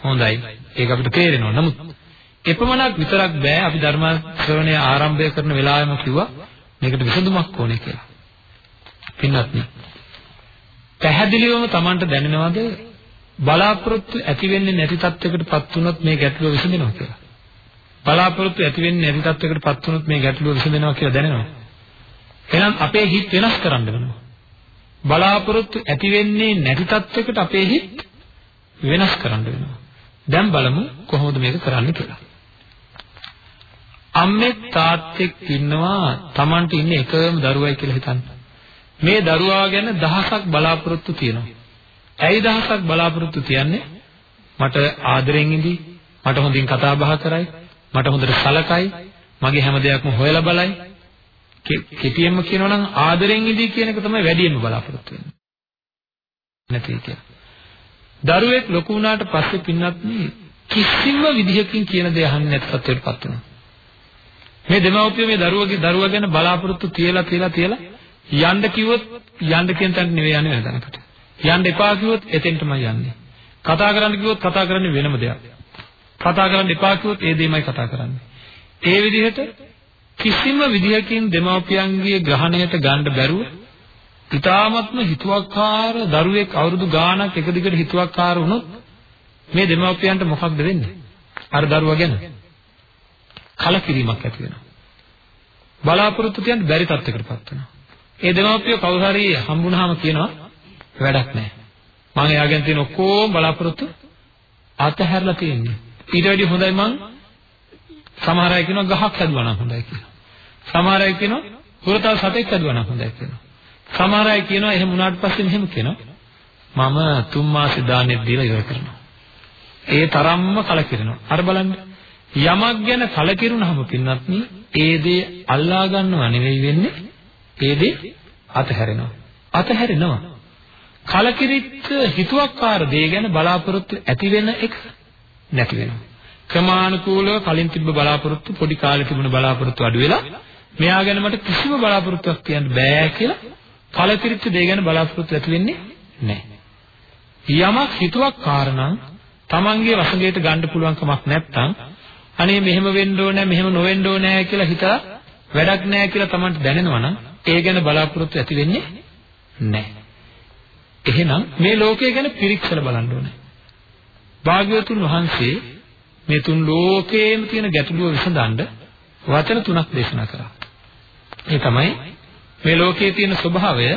හොඳයි ඒක අපිට තේරෙනවා නමුත් එපමණක් විතරක් බෑ අපි ධර්ම ශ්‍රවණය ආරම්භය කරන වෙලාවෙම කිව්වා මේකට විසඳුමක් ඕනේ කියලා. පින්වත්නි. පැහැදිලිවම Tamanට දැනෙනවද බලාපොරොත්තු ඇති වෙන්නේ නැති තත්යකටපත් වුණොත් මේ ගැටලුව විසඳෙනවා කියලා. බලාපොරොත්තු ඇති වෙන්නේ නැති තත්යකටපත් වුණොත් මේ ගැටලුව විසඳෙනවා කියලා දැනෙනවා. එහෙනම් අපේ හිත වෙනස් කරන්න වෙනවා. බලාපොරොත්තු ඇති වෙන්නේ නැති තත්යකට අපේ හිත වෙනස් කරන්න වෙනවා. දැන් බලමු කොහොමද මේක කරන්න කියලා. අම්මෙක් තාත්තෙක් ඉන්නවා Tamanට ඉන්නේ එකම දරුවයි කියලා හිතන්න. මේ දරුවා ගැන දහසක් බලාපොරොත්තු තියෙනවා. ඇයි දහසක් බලාපොරොත්තු තියන්නේ? මට ආදරෙන් ඉඳි, මට හොඳින් කතා බහ කරයි, මට හොඳට සලකයි, මගේ හැම දෙයක්ම හොයලා බලයි. කෙටියෙන්ම කියනවා නම් ආදරෙන් ඉඳි කියන එක තමයි වැඩියෙන්ම බලාපොරොත්තු වෙන්නේ. නැති කියලා. දරුවෙක් ලොකු වුණාට පස්සේ පින්නත් කිසිම විදිහකින් කියන දේ අහන්නේ නැති තත්ත්වයකටපත් වෙනවා. මේ දෙමව්පිය මේ දරුවගේ දරුවා ගැන බලාපොරොත්තු තියලා තියලා තියලා යන්න කිව්වොත් යන්න කියන තැනට නෙවෙයි යන්නේ වෙන තැනකට. යන්න එපා කිව්වොත් එතෙන්ටමයි යන්නේ. කතා කරන්න කිව්වොත් කතා කරන්නේ වෙනම දෙයක්. කතා කරන්න එපා කිව්වොත් ඒ දෙයමයි කතා කරන්නේ. ඒ විදිහට කිසිම විදිහකින් දෙමව්පියන්ගේ ග්‍රහණයට ගන්න බැරුව ඊ타මත්ම හිතුවක්කාර දරුවෙක් අවුරුදු ගාණක් එක දිගට හිතුවක්කාර වුණොත් මේ දෙමව්පියන්ට මොකක්ද වෙන්නේ? අර දරුවා ගැන කලකිරීමක් ඇති වෙනවා. බලාපොරොත්තු තියන්න බැරි තත්යකටපත් වෙනවා. ඒ දෙමාපියෝ කවුරු හරි හම්බුනහම කියනවා වැඩක් නැහැ. මම එයාගෙන් තියෙන ඔක්කොම බලාපොරොත්තු අතහැරලා තියෙන්නේ. ඊට වැඩිය හොඳයි මං සමහර අය කියනවා ගහක් හැදුවා නම් හොඳයි කියලා. සමහර අය කියනවා හුරතල් සතෙක් හැදුවා නම් හොඳයි කියලා. සමහර අය කියනවා එහෙම වුණාට පස්සේ මෙහෙම කියනවා. මම තුන් මාසෙ දානෙත් දීලා ඉවර කරනවා. ඒ තරම්ම කලකිරෙනවා. අර බලන්න යමක් ගැන කලකිරුණාම පින්වත්නි ඒ දේ අල්ලා ගන්නව නෙවෙයි වෙන්නේ ඒ දේ අතහැරෙනවා අතහැරෙනවා කලකිරිච්ච හිතුවක්කාර දේ ගැන බලාපොරොත්තු ඇති වෙන එක නැති වෙනවා ක්‍රමානුකූලව කලින් තිබ්බ බලාපොරොත්තු පොඩි කාලේ තිබුණ බලාපොරොත්තු අඩු වෙලා මෙයා ගැන මට කිසිම බලාපොරොත්තුවක් තියන්න බෑ කියලා කලකිරිච්ච දේ ගැන බලාපොරොත්තු ඇති වෙන්නේ නැහැ. යමක් හිතුවක් කාරණා තමන්ගේ වසඟයට ගන්න පුළුවන් කමක් නැත්නම් අනේ මෙහෙම වෙන්න ඕනේ මෙහෙම නොවෙන්න ඕනේ කියලා හිතලා වැඩක් නැහැ කියලා තමන්ට දැනෙනවා නම් ඒ ගැන බලාපොරොත්තු ඇති වෙන්නේ නැහැ. එහෙනම් මේ ලෝකය ගැන පිරික්සලා බලන්න ඕනේ. භාග්‍යවතුන් වහන්සේ මේ තුන් ලෝකේම තියෙන ගැටලුව විසඳන්න වචන තුනක් දේශනා කරා. ඒ තමයි මේ ලෝකයේ තියෙන ස්වභාවය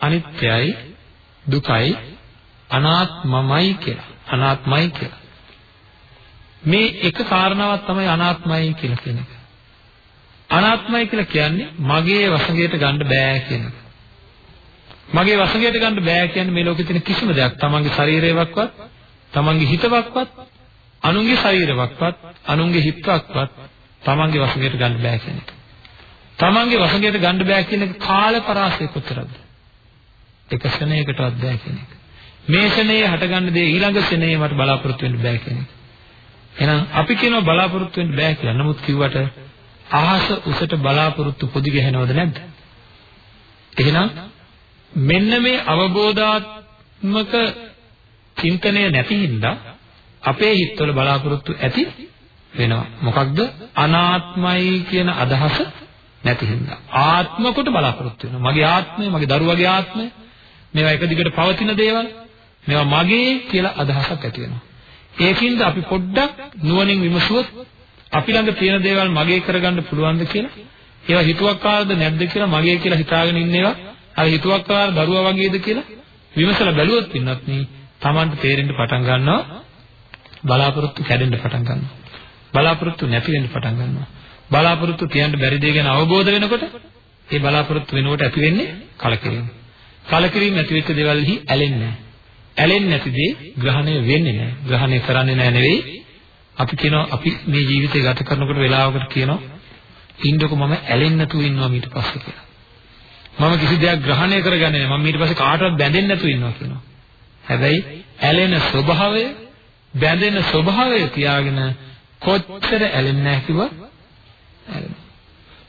අනිත්‍යයි, දුකයි, අනාත්මමයි කියලා. අනාත්මයි කියලා. මේ එක කාරණාවක් තමයි අනාත්මයි කියලා කියන එක. අනාත්මයි කියලා කියන්නේ මගේ වශයෙන් ගන්න බෑ කියන එක. මගේ වශයෙන් ගන්න බෑ කියන්නේ මේ ලෝකේ තියෙන කිසිම දෙයක් තමන්ගේ ශරීරයවක්වත් තමන්ගේ හිතවක්වත් අනුන්ගේ ශරීරයවක්වත් අනුන්ගේ හිතවක්වත් තමන්ගේ වශයෙන් ගන්න බෑ කියන එක. තමන්ගේ වශයෙන් ගන්න බෑ කියන එක කාල පරාසය කොතරම්ද? එක ක්ෂණයකටවත් බෑ කියන එක. මේ ක්ෂණයේ හටගන්න දේ ඊළඟ ක්ෂණයේ මට බලාපොරොත්තු වෙන්න බෑ කියන එක. එහෙනම් අපි කියනවා බලාපොරොත්තු වෙන්න බෑ කියලා. නමුත් කිව්වට අහස උසට බලාපොරොත්තු පොදි ගහනවද නැද්ද? එහෙනම් මෙන්න මේ අවබෝධාත්මක චින්තනය නැති හින්දා අපේ හිතවල බලාපොරොත්තු ඇති වෙනවා. මොකක්ද? අනාත්මයි කියන අදහස නැති හින්දා. ආත්ම කොට බලාපොරොත්තු වෙනවා. මගේ ආත්මය, මගේ දරුවගේ ආත්මය මේවා එක දිගට පවතින දේවල්. මේවා මගේ කියලා අදහසක් ඇති වෙනවා. ඒකින්ද අපි පොඩ්ඩක් නුවණින් විමසුවොත් අපි ළඟ තියෙන දේවල් මගේ කරගන්න පුළුවන්ද කියලා ඒවා හිතුවක්කාරද නැද්ද කියලා මගේ කියලා හිතාගෙන ඉන්න ඒවා අර හිතුවක්කාර දරුවා වගේද කියලා විමසලා බැලුවොත් ඉන්නත් නේ Tamanට තේරෙන්න පටන් ගන්නවා බලාපොරොත්තු කැඩෙන්න පටන් ගන්නවා බලාපොරොත්තු නැති වෙන්න පටන් ගන්නවා බලාපොරොත්තු කියන්න බැරි දේ ගැන අවබෝධ වෙනකොට ඒ බලාපොරොත්තු වෙනකොට ඇති වෙන්නේ කලකිරීම කලකිරීම ඇති වෙච්ච දේවල්හි ඇලෙන්නේ නැහැ ඇලෙන්නේ නැති දේ ග්‍රහණය වෙන්නේ නැහැ. ග්‍රහණය කරන්නේ නැහැ නෙවෙයි. අපි කියනවා අපි මේ ජීවිතය ගත කරනකොට වෙලාවකට කියනවා ඉන්නකො මම ඇලෙන්නේ නැතුව ඉන්නවා ඊට පස්සේ කියලා. මම කිසි දෙයක් ග්‍රහණය කරගන්නේ නැහැ. මම ඊට පස්සේ කාටවත් බැඳෙන්නේ නැතුව ඉන්නවා කියනවා. හැබැයි ඇලෙන ස්වභාවය බැඳෙන ස්වභාවය තියාගෙන කොච්චර ඇලෙන්නේ නැහැ කිව්වා ඇලෙනවා.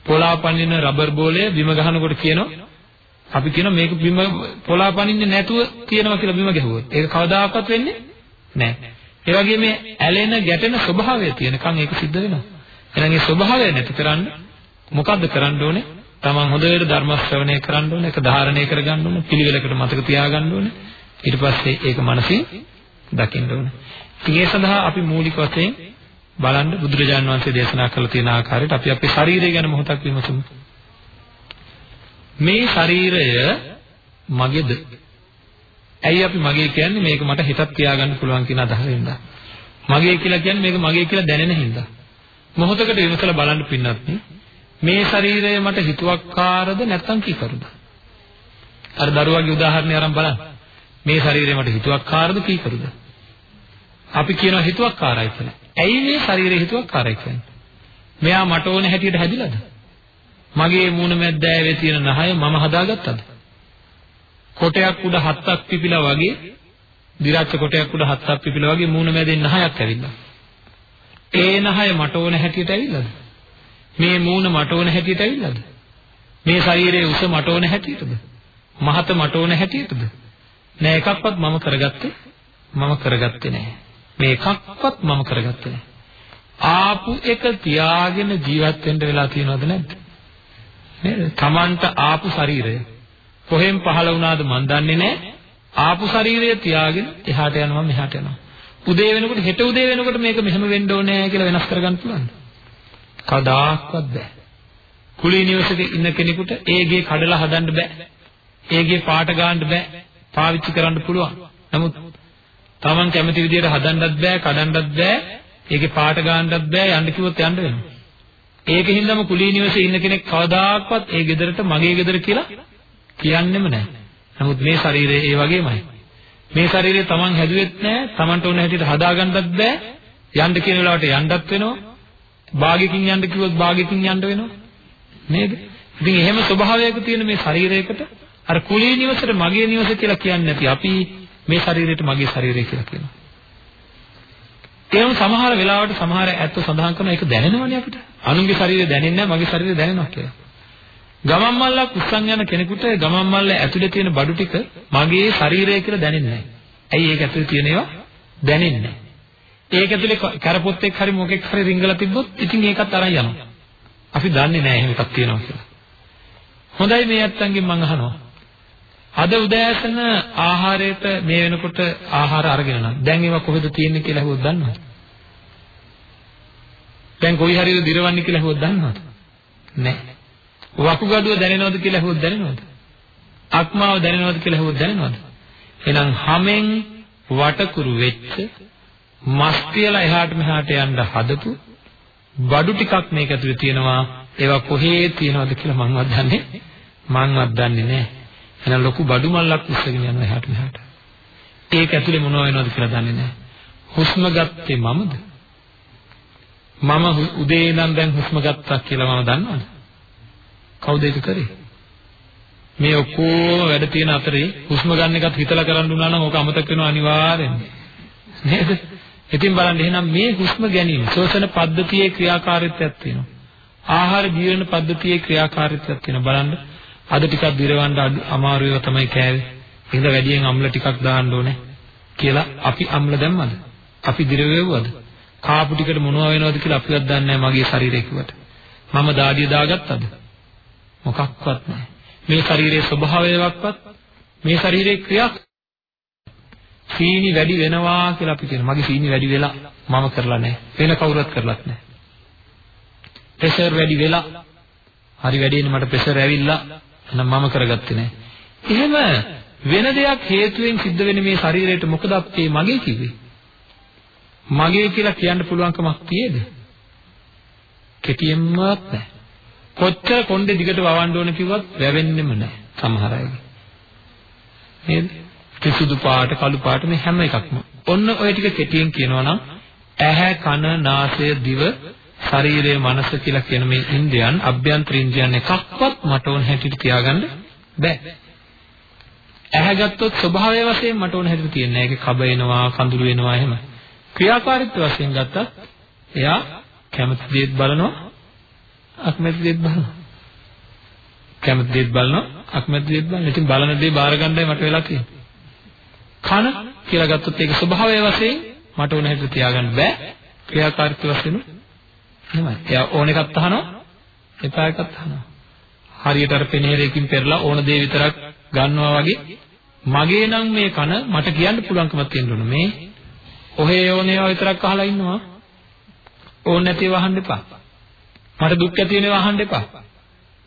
පොලාපනින රබර් බෝලය බිම ගහනකොට කියනවා අපි කියන මේක බිම පොළා පනින්නේ නැතුව තියෙනවා කියලා බිම ගැහුවොත් ඒක කවදාකවත් වෙන්නේ නැහැ. ඒ වගේ මේ ඇලෙන ගැටෙන ස්වභාවය තියෙනකන් ඒක සිද්ධ වෙනවා. එහෙනම් ඒ ස්වභාවය නැති කරන්න මොකද්ද කරන්න ඕනේ? තමන් හොඳට ධර්ම ශ්‍රවණය කරන්න ඕනේ, ඒක ධාරණය කරගන්න ඕනේ, පිළිවෙලකට මතක තියාගන්න ඕනේ. ඊට පස්සේ ඒක මනසින් දකින්න ඕනේ. ඉතින් ඒ සඳහා අපි මූලික වශයෙන් බලන්න බුදුරජාන් වහන්සේ දේශනා කළ තියෙන ආකාරයට අපි අපේ ශරීරය ගැන මොහොතක් විමසමු. මේ ශරීරය මගේද? ඇයි අපි මගේ කියන්නේ මේක මට හිතක් තියාගන්න පුළුවන් කියන අදහසින්ද? මගේ කියලා කියන්නේ මේක මගේ කියලා දැනෙන හින්දා. මොහොතකට විමසලා බලන්න පින්නත් මේ ශරීරය මට හිතුවක්කාරද නැත්නම් කීකරුද? අර දරුවාගේ උදාහරණය අරන් බලන්න. මේ ශරීරය මට හිතුවක්කාරද කීකරුද? අපි කියනවා හිතුවක්කාරයි කියලා. ඇයි මේ ශරීරය හිතුවක්කාරයි කියන්නේ? මෙයා මට ඕන හැටියට හැදිලාද? මගේ මූණ මැද්දෑවේ තියෙන නහය මම හදාගත්තද? කොටයක් උඩ හත්තක් පිපිලා වගේ දිරච්ච කොටයක් උඩ හත්තක් පිපිලා වගේ මූණ මැදෙන් නහයක් ඇවිල්ලා. ඒ නහය මට ඕන හැටියට ඇවිල්ලාද? මේ මූණ මට ඕන හැටියට ඇවිල්ලාද? මේ ශරීරයේ උස මට ඕන හැටියටද? මහත මට ඕන හැටියටද? නෑ එකක්වත් මම කරගත්තේ මම කරගත්තේ නෑ. මේ එකක්වත් මම කරගත්තේ නෑ. ආපු එක තියාගෙන ජීවත් වෙන්න වෙලා තියෙනවද නැද්ද? නේද? Tamanta ආපු ශරීරය කොහෙන් පහළ වුණාද මන් දන්නේ නැහැ. ආපු ශරීරය තියාගෙන එහාට යනවා මෙහාට යනවා. උදේ වෙනකොට හෙට උදේ වෙනකොට මේක මෙහෙම වෙන්න ඕනේ කියලා වෙනස් කරගන්න පුළුවන්ද? කවදාවත් බෑ. කුලී නිවසේක ඉන්න කෙනෙකුට ඒගේ කඩලා හදන්න බෑ. ඒගේ පාට ගන්න බෑ. පාවිච්චි කරන්න පුළුවන්. නමුත් Taman කැමති විදිහට හදන්නත් බෑ, කඩන්නත් බෑ. ඒකේ පාට ගන්නත් බෑ. යන්න කිව්වොත් යන්න වෙනවා. ඒකින්දම කුලී නිවසේ ඉන්න කෙනෙක් කවදාකවත් ඒ ගෙදරට මගේ ගෙදර කියලා කියන්නෙම නැහැ. නමුත් මේ ශරීරය ඒ වගේමයි. මේ ශරීරය Taman හැදුවෙත් නැහැ. Tamanට ඕන හැටියට හදාගන්නත් බෑ. යන්න කියන වෙලාවට යන්නත් වෙනවා. භාගයකින් යන්න කිව්වොත් භාගයකින් යන්න වෙනවා. නේද? ඉතින් එහෙම ස්වභාවයක තියෙන මේ ශරීරයකට අර කුලී නිවසට මගේ නිවස කියලා කියන්නේ නැති අපි මේ ශරීරයට මගේ ශරීරය කියලා කියනවා. ඒවම සමහර වෙලාවට සමහර ඇත්ත සඳහන් කරන එක දැනෙනවනේ අපිට. අනුන්ගේ ශරීරය දැනෙන්නේ නැහැ මගේ ශරීරය දැනෙනවා කියලා. ගමන් මල්ලක් උස්සන් යන කෙනෙකුට ගමන් මල්ල ඇතුලේ තියෙන බඩු ටික මගේ ශරීරය කියලා දැනෙන්නේ නැහැ. ඇයි ඒක ඇතුලේ තියෙන ඒවා දැනෙන්නේ නැහැ. ඒක ඇතුලේ කරපොත්තෙක් හරි මොකෙක් හරි රිංගලා තිබ්බොත් ඉතින් ඒකත් අරන් යනවා. අපි දන්නේ නැහැ එහෙම එකක් තියෙනවා කියලා. හොඳයි මේ ඇත්තන්ගෙන් මම අහනවා. අද උදෑසන ආහාරයට මේ වෙනකොට ආහාර අරගෙන නම් දැන් ඒවා කොහෙද තියෙන්නේ කියලා අහුවොත් දන්නවද? දැන් කොයි හරියද දිරවන්නේ කියලා අහුවොත් දන්නවද? නැහැ. වකුගඩුව දැනෙනවද කියලා අහුවොත් දැනෙනවද? අක්මාව දැනෙනවද කියලා අහුවොත් දැනෙනවද? එහෙනම් හැමෙන් වටකුරු වෙච්ච මස් කියලා එහාට මෙහාට යන්න හදපු බඩු ටිකක් මේක ඇතුලේ තියෙනවා ඒවා කොහේ තියෙනවද කියලා මංවත් දන්නේ මංවත් දන්නේ නැහැ එහෙනම් ලොකු බඩු මල්ලක් ඉස්සගෙන යනවා එහාට මෙහාට. ඒක ඇතුලේ මොනව වෙනවද කියලා දන්නේ නැහැ. හුස්ම ගත්තේ මමද? මම උදේ ඉඳන් දැන් හුස්ම ගත්තා කියලා මම දන්නවද? කවුද ඒක කරේ? මේ ඔක්කොම වැඩ තියෙන අතරේ හුස්ම ගන්න එකත් හිතලා කරන්න උනා නම් ඕක අමතක වෙනවා අනිවාර්යෙන්ම. නේද? ඉතින් බලන්න එහෙනම් මේ හුස්ම ගැනීම ශෝෂණ පද්ධතියේ ක්‍රියාකාරීත්වයක් තියෙනවා. ආහාර ජීවන පද්ධතියේ ක්‍රියාකාරීත්වයක් තියෙනවා. බලන්න අද ටිකක් දිරවන්න අමාරු ඒවා තමයි කෑවේ. එහෙනම් වැඩියෙන් අම්ල ටිකක් දාන්න ඕනේ කියලා අපි අම්ල දැම්මද? අපි දිරවෙව්වද? කාපු ටිකට මොනව වෙනවද කියලා අපිවත් දන්නේ නැහැ මගේ ශරීරය කිව්වට. මම දාඩිය දාගත්තද? මොකක්වත් නැහැ. මේ ශරීරයේ ස්වභාවයවත් මේ ශරීරයේ ක්‍රියා සීනි වැඩි වෙනවා කියලා අපි කියනවා. මගේ සීනි වැඩි වෙලා මම කරලා නැහැ. වෙන කවුරුත් කරලත් නැහැ. ප්‍රෙෂර් වැඩි වෙලා හරි වැඩිනේ මට ප්‍රෙෂර් ඇවිල්ලා එහෙනම් මම කරගත්තේ නැහැ. එහෙම වෙන දෙයක් හේතුවෙන් සිද්ධ වෙන මේ ශරීරයට මොකද අපි මගේ කිව්වේ? මගේ කියලා කියන්න පුළුවන්කමක් තියේද? කෙටියෙන්මත් නැහැ. කොච්චර කොණ්ඩේ දිගට වවන්න ඕන කිව්වත් වැවෙන්නෙම නැහැ සමහර අයගේ. නේද? කිසිදු පාට කළු පාට මේ හැම එකක්ම. ඔන්න ඔය ටික කෙටියෙන් කියනවා නම් ඇහැ කන නාසය දිව ශරීරය මනස කියලා කියන මේ ඉන්ද්‍රයන් අභ්‍යන්තර ඉන්ද්‍රයන් එකක්වත් මට ඕන හැටියට තියාගන්න බෑ. ඇහැ ගත්තොත් ස්වභාවය වශයෙන් මට ඕන හැටියට තියෙන්නේ. ඒකේ කබ එනවා, කඳුළු එනවා එහෙම. ක්‍රියාකාරීත්ව වශයෙන් ගත්තත් එයා කැමති දේත් බලනවා, අකමැති දේත් බලනවා. කැමති දේත් බලනවා, අකමැති දේත් බලනවා. ඉතින් බලන දේ බාර ගන්නයි මට වෙලා තියෙන්නේ. කන කියලා ගත්තොත් ඒක ස්වභාවය වශයෙන් මට ඕන හැටියට තියාගන්න බෑ. ක්‍රියාකාරීත්ව වශයෙන් එහෙමයි. එයා ඕන එකක් අහනවා, එපා එකක් අහනවා. හරියට අර පෙනේරයකින් පෙරලා ඕන දේ විතරක් ගන්නවා වගේ මගේ නම් මේ කන මට කියන්න පුළුවන්කමක් තියෙන්න ඕන මේ ඔහේ ඕන ඒවා විතරක් අහලා ඉන්නවා. ඕන නැතිව අහන්න එපා. මට දුක් ඇති වෙනවා අහන්න එපා.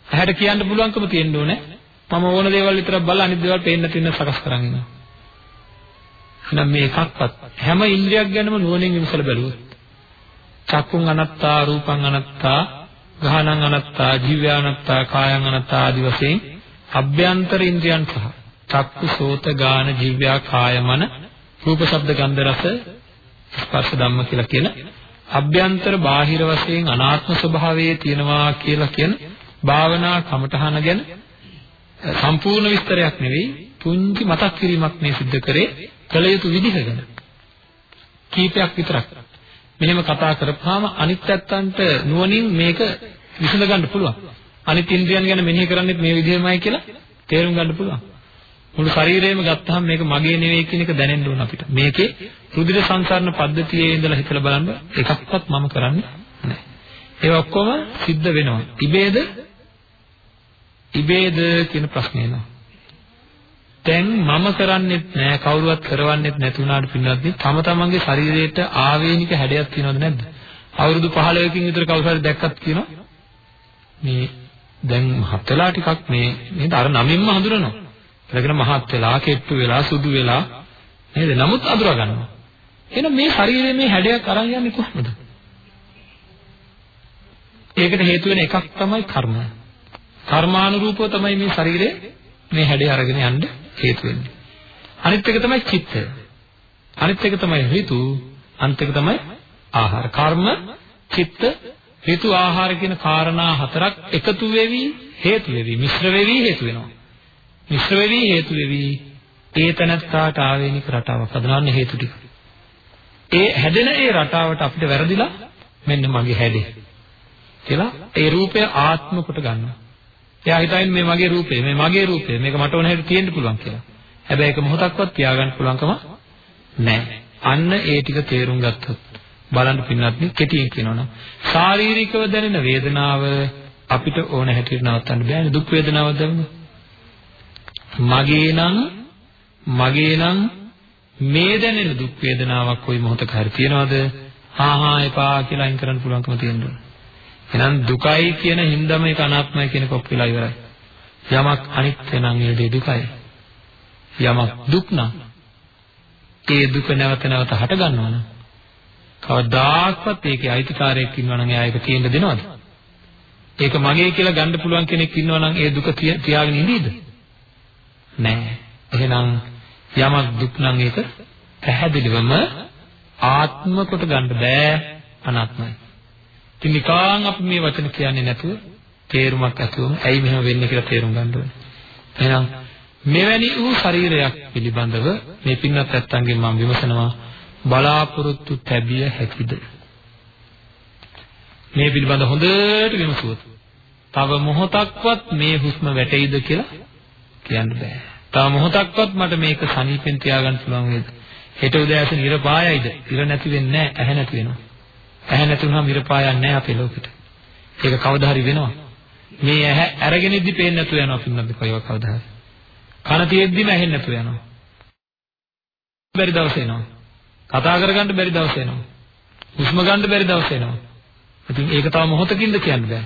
ඇහැට කියන්න පුළුවන්කම තියෙන්න ඕනේ. මම ඕන දේවල් විතරක් බලලා අනිත් දේවල් පේන්න තියෙන සකස් කරන් ඉන්නවා. එහෙනම් මේ එකක්වත් හැම ඉන්ද්‍රියක් ගැනම නුවණින් විමසලා බැලුවොත් චක්කුං අනත්තා රූපං අනත්තා ගහනං අනත්තා ජීවයනත්තා කායං අනත්තා ආදි වශයෙන් අභ්‍යන්තර ඉන්ද්‍රියන් සහ චක්කු සෝත ගාන ජීවයා කාය මන රූප ශබ්ද ගන්ධ රස ස්පර්ශ ධම්ම කියලා කියන අභ්‍යන්තර බාහිර වශයෙන් අනාත්ම ස්වභාවයේ තියෙනවා කියලා කියන භාවනා කමඨහන ගැන සම්පූර්ණ විස්තරයක් නෙවෙයි පුංචි මතක් කිරීමක් මේ සිද්ධ කරේ කළ යුතු විදිහ ගැන. කීපයක් විතරක්. මෙහෙම කතා කරපුවාම අනිත් පැත්තන්ට නුවණින් මේක විසඳ ගන්න පුළුවන්. අනිත් ඉන්ද්‍රියන් ගැන මෙනෙහි කරන්නේත් මේ විදිහමයි කියලා තේරුම් ගන්න පුළුවන්. මුළු ශරීරයම ගත්තාම මේක මගේ නෙවෙයි කියන එක දැනෙන්න ඕන අපිට. මේකේ රුධිර සංසරණ පද්ධතියේ ඉඳලා හිතලා බලන්න එකක්වත් මම කරන්නේ නැහැ. ඒ ඔක්කොම සිද්ධ වෙනවා. ඉබේද? ඉබේද කියන ප්‍රශ්නේ එනවා දැන් මම කරන්නේත් නෑ කවුරුවත් කරවන්නේත් නැති වුණාට පින්නත් තම තමන්ගේ ශරීරයට ආවේනික හැඩයක් තියෙනවද නැද්ද? අවුරුදු 15කින් විතර කවුරු හරි දැක්කත් කියනවා මේ දැන් මහත් වෙලා ටිකක් මේ නේද අර නමින්ම හඳුනනවා. ඒකගෙන මහත් වෙලා, කෙට්ටු වෙලා, සුදු වෙලා නේද? නමුත් අඳුරා ගන්නවා. එහෙනම් මේ ශරීරයේ මේ හැඩයක් අරන් යන්නේ කොහොමද? ඒකට හේතු වෙන එකක් තමයි කර්ම. කර්මානුරූපව තමයි මේ ශරීරයේ මේ හැඩය අරගෙන යන්න හේතු වෙන්නේ. අනිත් එක තමයි චිත්තය. අනිත් එක තමයි ඍතු, අනිත් එක තමයි ආහාර. කර්ම, චිත්ත, ඍතු, ආහාර කියන කාරණා හතරක් එකතු වෙවි හේතු වෙවි, මිශ්‍ර වෙවි හේතු වෙනවා. මිශ්‍ර වෙවි හේතු වෙවි ඒතනත්තාට ආවේනික රටාවක් හදනන්නේ හේතු ටික. ඒ හැදෙන ඒ රටාවට අපිට වැරදිලා මෙන්න මගේ හැඩේ කියලා ඒ රූපය ආත්ම කොට ගන්නවා. එයා හිතන්නේ මේ මගේ රූපේ, මේ මගේ රූපේ, මේක මට ඕන හැටියට තියෙන්න පුළුවන් කියලා. හැබැයි ඒක මොහොතක්වත් තියාගන්න පුළුවන්කම නැහැ. අන්න ඒ ටික තේරුම් ගත්තොත් බලන්න පින්නත් කෙටියෙන් කියනවනම් ශාරීරිකව දැනෙන වේදනාව අපිට ඕන හැටියට නවත්තන්න බෑනේ දුක් වේදනාවක් දැනුනොත්. මගේ නම් මගේ නම් මේ දැනෙන දුක් වේදනාවක් කොයි මොහොතක හරි තියනවද? හා හා එපා කියලා අයින් කරන්න පුළුවන්කම තියෙනවා. එහෙනම් දුකයි කියන හින්දාම ඒක අනාත්මයි කියන කොක් වෙලා ඉවරයි. යමක් අනිත්‍ය නම් ඒ දුකයි. යමක් දුක් නම් ඒ දුක නැවත නැවත හට ගන්නවා නම් කවදාක්වත් ඒකේ අයිතිකාරයෙක් ඉන්නවා නම් එයා ඒක තියෙන්න දෙනවද? ඒක මගේ කියලා ගන්න පුළුවන් කෙනෙක් ඉන්නවා නම් ඒ දුක තියාගෙන ඉඳීද? නෑ. එහෙනම් යමක් දුක් නම් ඒක පැහැදිලිවම ආත්ම කොට ගන්න බෑ අනාත්මයි. ඉතින් නිකාන් අපි මේ වචන කියන්නේ නැතුව තේරුමක් ඇතුවම ඇයි මෙහෙම වෙන්නේ කියලා තේරුම් ගන්න ඕනේ. එහෙනම් මෙවැනි වූ ශරීරයක් පිළිබඳව මේ පින්වත් ඇත්තන්ගෙන් මම විමසනවා බලාපොරොත්තු තැබිය හැකිද? මේ පිළිබඳ හොඳට විමසුවොත් තව මොහොතක්වත් මේ හුස්ම වැටෙයිද කියලා කියන්න බෑ. තව මොහොතක්වත් මට මේක සනීපෙන් තියාගන්න පුළුවන් වේද? හෙට උදෑසන ඉර පායයිද? ඉර නැති වෙන්නේ නැහැ, ඇහැ නැති වෙනවා. ඇහැ නැති වුනහම ඉර පායන්නේ නැහැ අපේ ලෝකෙට. ඒක කවදා හරි වෙනවා. මේ ඇහැ අරගෙන ඉද්දි පේන්නේ නැතුව යනවා පින්නත් කොයිව කවදා හරි. කන තියෙද්දිම ඇහෙන්නේ නැතුව යනවා. බැරි දවස් එනවා. කතා කරගන්න බැරි දවස් එනවා. හුස්ම ගන්න බැරි දවස් එනවා. ඉතින් ඒක තව මොහොතකින්ද කියන්න බෑ.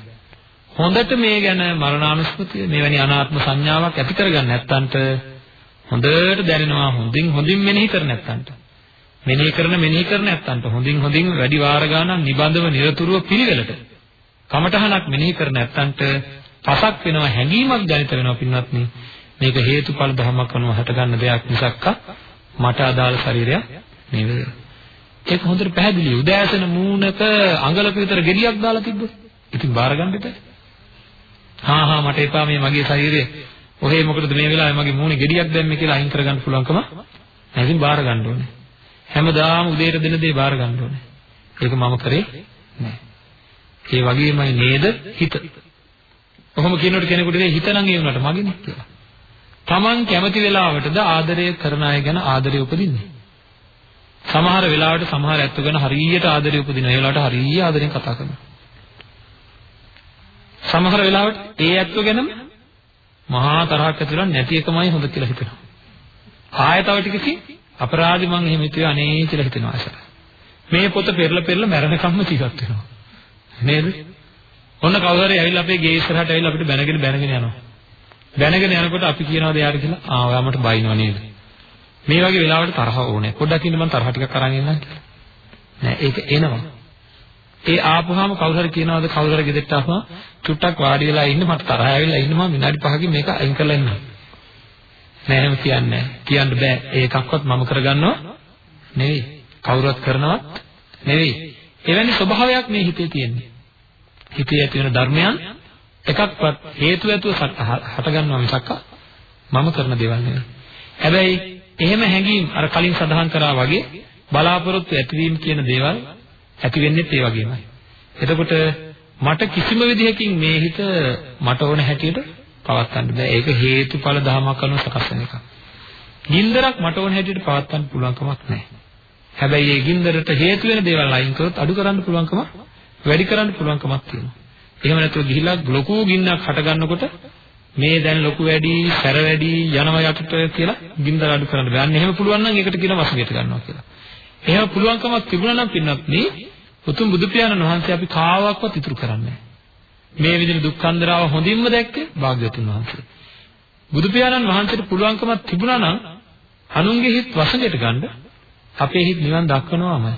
හොඳට මේ ගැන මරණානුස්මතිය මෙවැනි අනාත්ම සංඥාවක් ඇති කරගන්න නැත්තන්ට හොඳට දැනෙනවා හොඳින් හොඳින් මෙනෙහි කර නැත්තන්ට මෙනෙහි කරන මෙනෙහි කර නැත්තන්ට හොඳින් හොඳින් වැඩි වාර ගණන් නිබඳව නිරතුරුව පිළිවෙලට කමඨහනක් මෙනෙහි කර නැත්තන්ට පසක් වෙනවා හැඟීමක් ජනිත වෙනවා පින්වත්නි. මේක හේතුඵල ධර්මයක් අනුව හටගන්න දෙයක් මිසක්ක මට අදාළ ශරීරයක් නෙවෙයි. ඒක හොඳට පැහැදිලි. උදෑසන මූණක අඟලක විතර ගෙඩියක් දාලා තිබ්බොත් ඉතින් බාර ගන්න දෙපෑ හා හා මට එපා මේ මගේ ශරීරය. ඔහේ මොකටද මේ වෙලාවේ මගේ මූණේ ගෙඩියක් දැම්මේ කියලා අහිං කරගන්න පුළුවන්කම නැතිනම් බාර ගන්න ඕනේ. හැමදාම උදේට දෙන දේ බාර ගන්න ඕනේ. ඒක මම කරේ නෑ. ඒ වගේමයි නේද හිත. කොහොම කියනකොට කෙනෙකුට හිතනම් ඒ වුණාට මගේනේ කියලා. Taman කැමති වෙලාවටද ආදරය කරන අය ගැන ආදරය උපදින්නේ. සමහර වෙලාවට සමහර ඇත්තු ගැන හරියට ආදරය උපදින. ඒ වෙලාවට හරිය ආදරෙන් කතා කරනවා. සමහර වෙලාවට ඒ ඇත්ත ගැනම මහා තරහක් ඇතිවෙලා නැති එකමයි හොඳ කියලා හිතෙනවා. ආයතව ටිකකින් අපරාධි මං එහෙම හිතුවේ අනේ කියලා හිතෙනවා අසල. මේ පොත පෙරලා පෙරලා මැරෙනකම්ම ජීවත් වෙනවා. නේද? ඔන්න කවුරු හරි ඇවිල්ලා අපේ ගේ ඉස්සරහට ඇවිල්ලා අපිට බැනගෙන බැනගෙන යනවා. බැනගෙන යනකොට අපි කියනවාද යාර කියලා ආ ඔයා මට බයිනවා නේද? මේ වගේ වෙලාවට තරහ ඕනේ. පොඩ්ඩක් ඉන්න මං තරහ ටිකක් අරන් එන්නම් කියලා. නෑ ඒක එනවා. ඒ ආපුවාම කවුරු හරි කියනවාද කවුරු හරි ගෙදරට ආපුවා චුට්ටක් වාඩි වෙලා ඉන්න මට තරහ ඇවිල්ලා ඉන්න මම විනාඩි 5කින් මේක අයින් කරලා එන්නම්. නෑ එහෙම කියන්නේ කියන්න බෑ. ඒකක්වත් මම කරගන්නව නෙවෙයි. කවුරුවත් කරනවත් නෙවෙයි. එවැනි ස්වභාවයක් මේ හිතේ තියෙන්නේ. හිතේ ඇති වෙන ධර්මයන් එකක්වත් හේතු ඇතුව හට ගන්නවා මිසක් මම කරන දේවල් නෙවෙයි. හැබැයි එහෙම හැඟීම් අර කලින් සඳහන් කරා වගේ බලාපොරොත්තු ඇතිවීම කියන දේවල් ඇති වෙන්නේත් ඒ වගේමයි. එතකොට මට කිසිම විදිහකින් මේ හිත මට ඕන හැටියට පවත්වන්න බෑ. ඒක හේතුඵල ධමයක් අනුව සකස් වෙන එකක්. ගින්දරක් මට ඕන හැටියට පවත්වන්න පුළුවන් කමක් නැහැ. හැබැයි ඒ ගින්දරට හේතු වෙන දේවල් අයින් කරොත් අඩු කරන්න පුළුවන්කම වැඩි කරන්න පුළුවන්කමක් තියෙනවා. එහෙම නැත්නම් ගිහිලා ලොකු ගින්නක් හට ගන්නකොට මේ දැන් ලොකු වැඩි, සැර වැඩි යනවා යටට කියලා ගින්දර අඩු කරන්න බෑ. අන්න එහෙම පුළුවන් නම් ඒකට කියන වශයෙන් ගන්නවා කියලා. එහෙම පුළුවන්කමක් තිබුණා නම් පින්නත් මේ උතුම් බුදු පියාණන් වහන්සේ අපි කාවක්වත් ඉතුරු කරන්නේ මේ විදිහට දුක්ඛන්දරාව හොඳින්ම දැක්කේ භාග්‍යවතුන් වහන්සේ. බුදු පියාණන් වහන්සේට පුළුවන්කමක් තිබුණා නම් අනුන්ගේ හිත් වශයෙන් ගන්න අපේ හිත් නිවන් දක්වනවාමයි.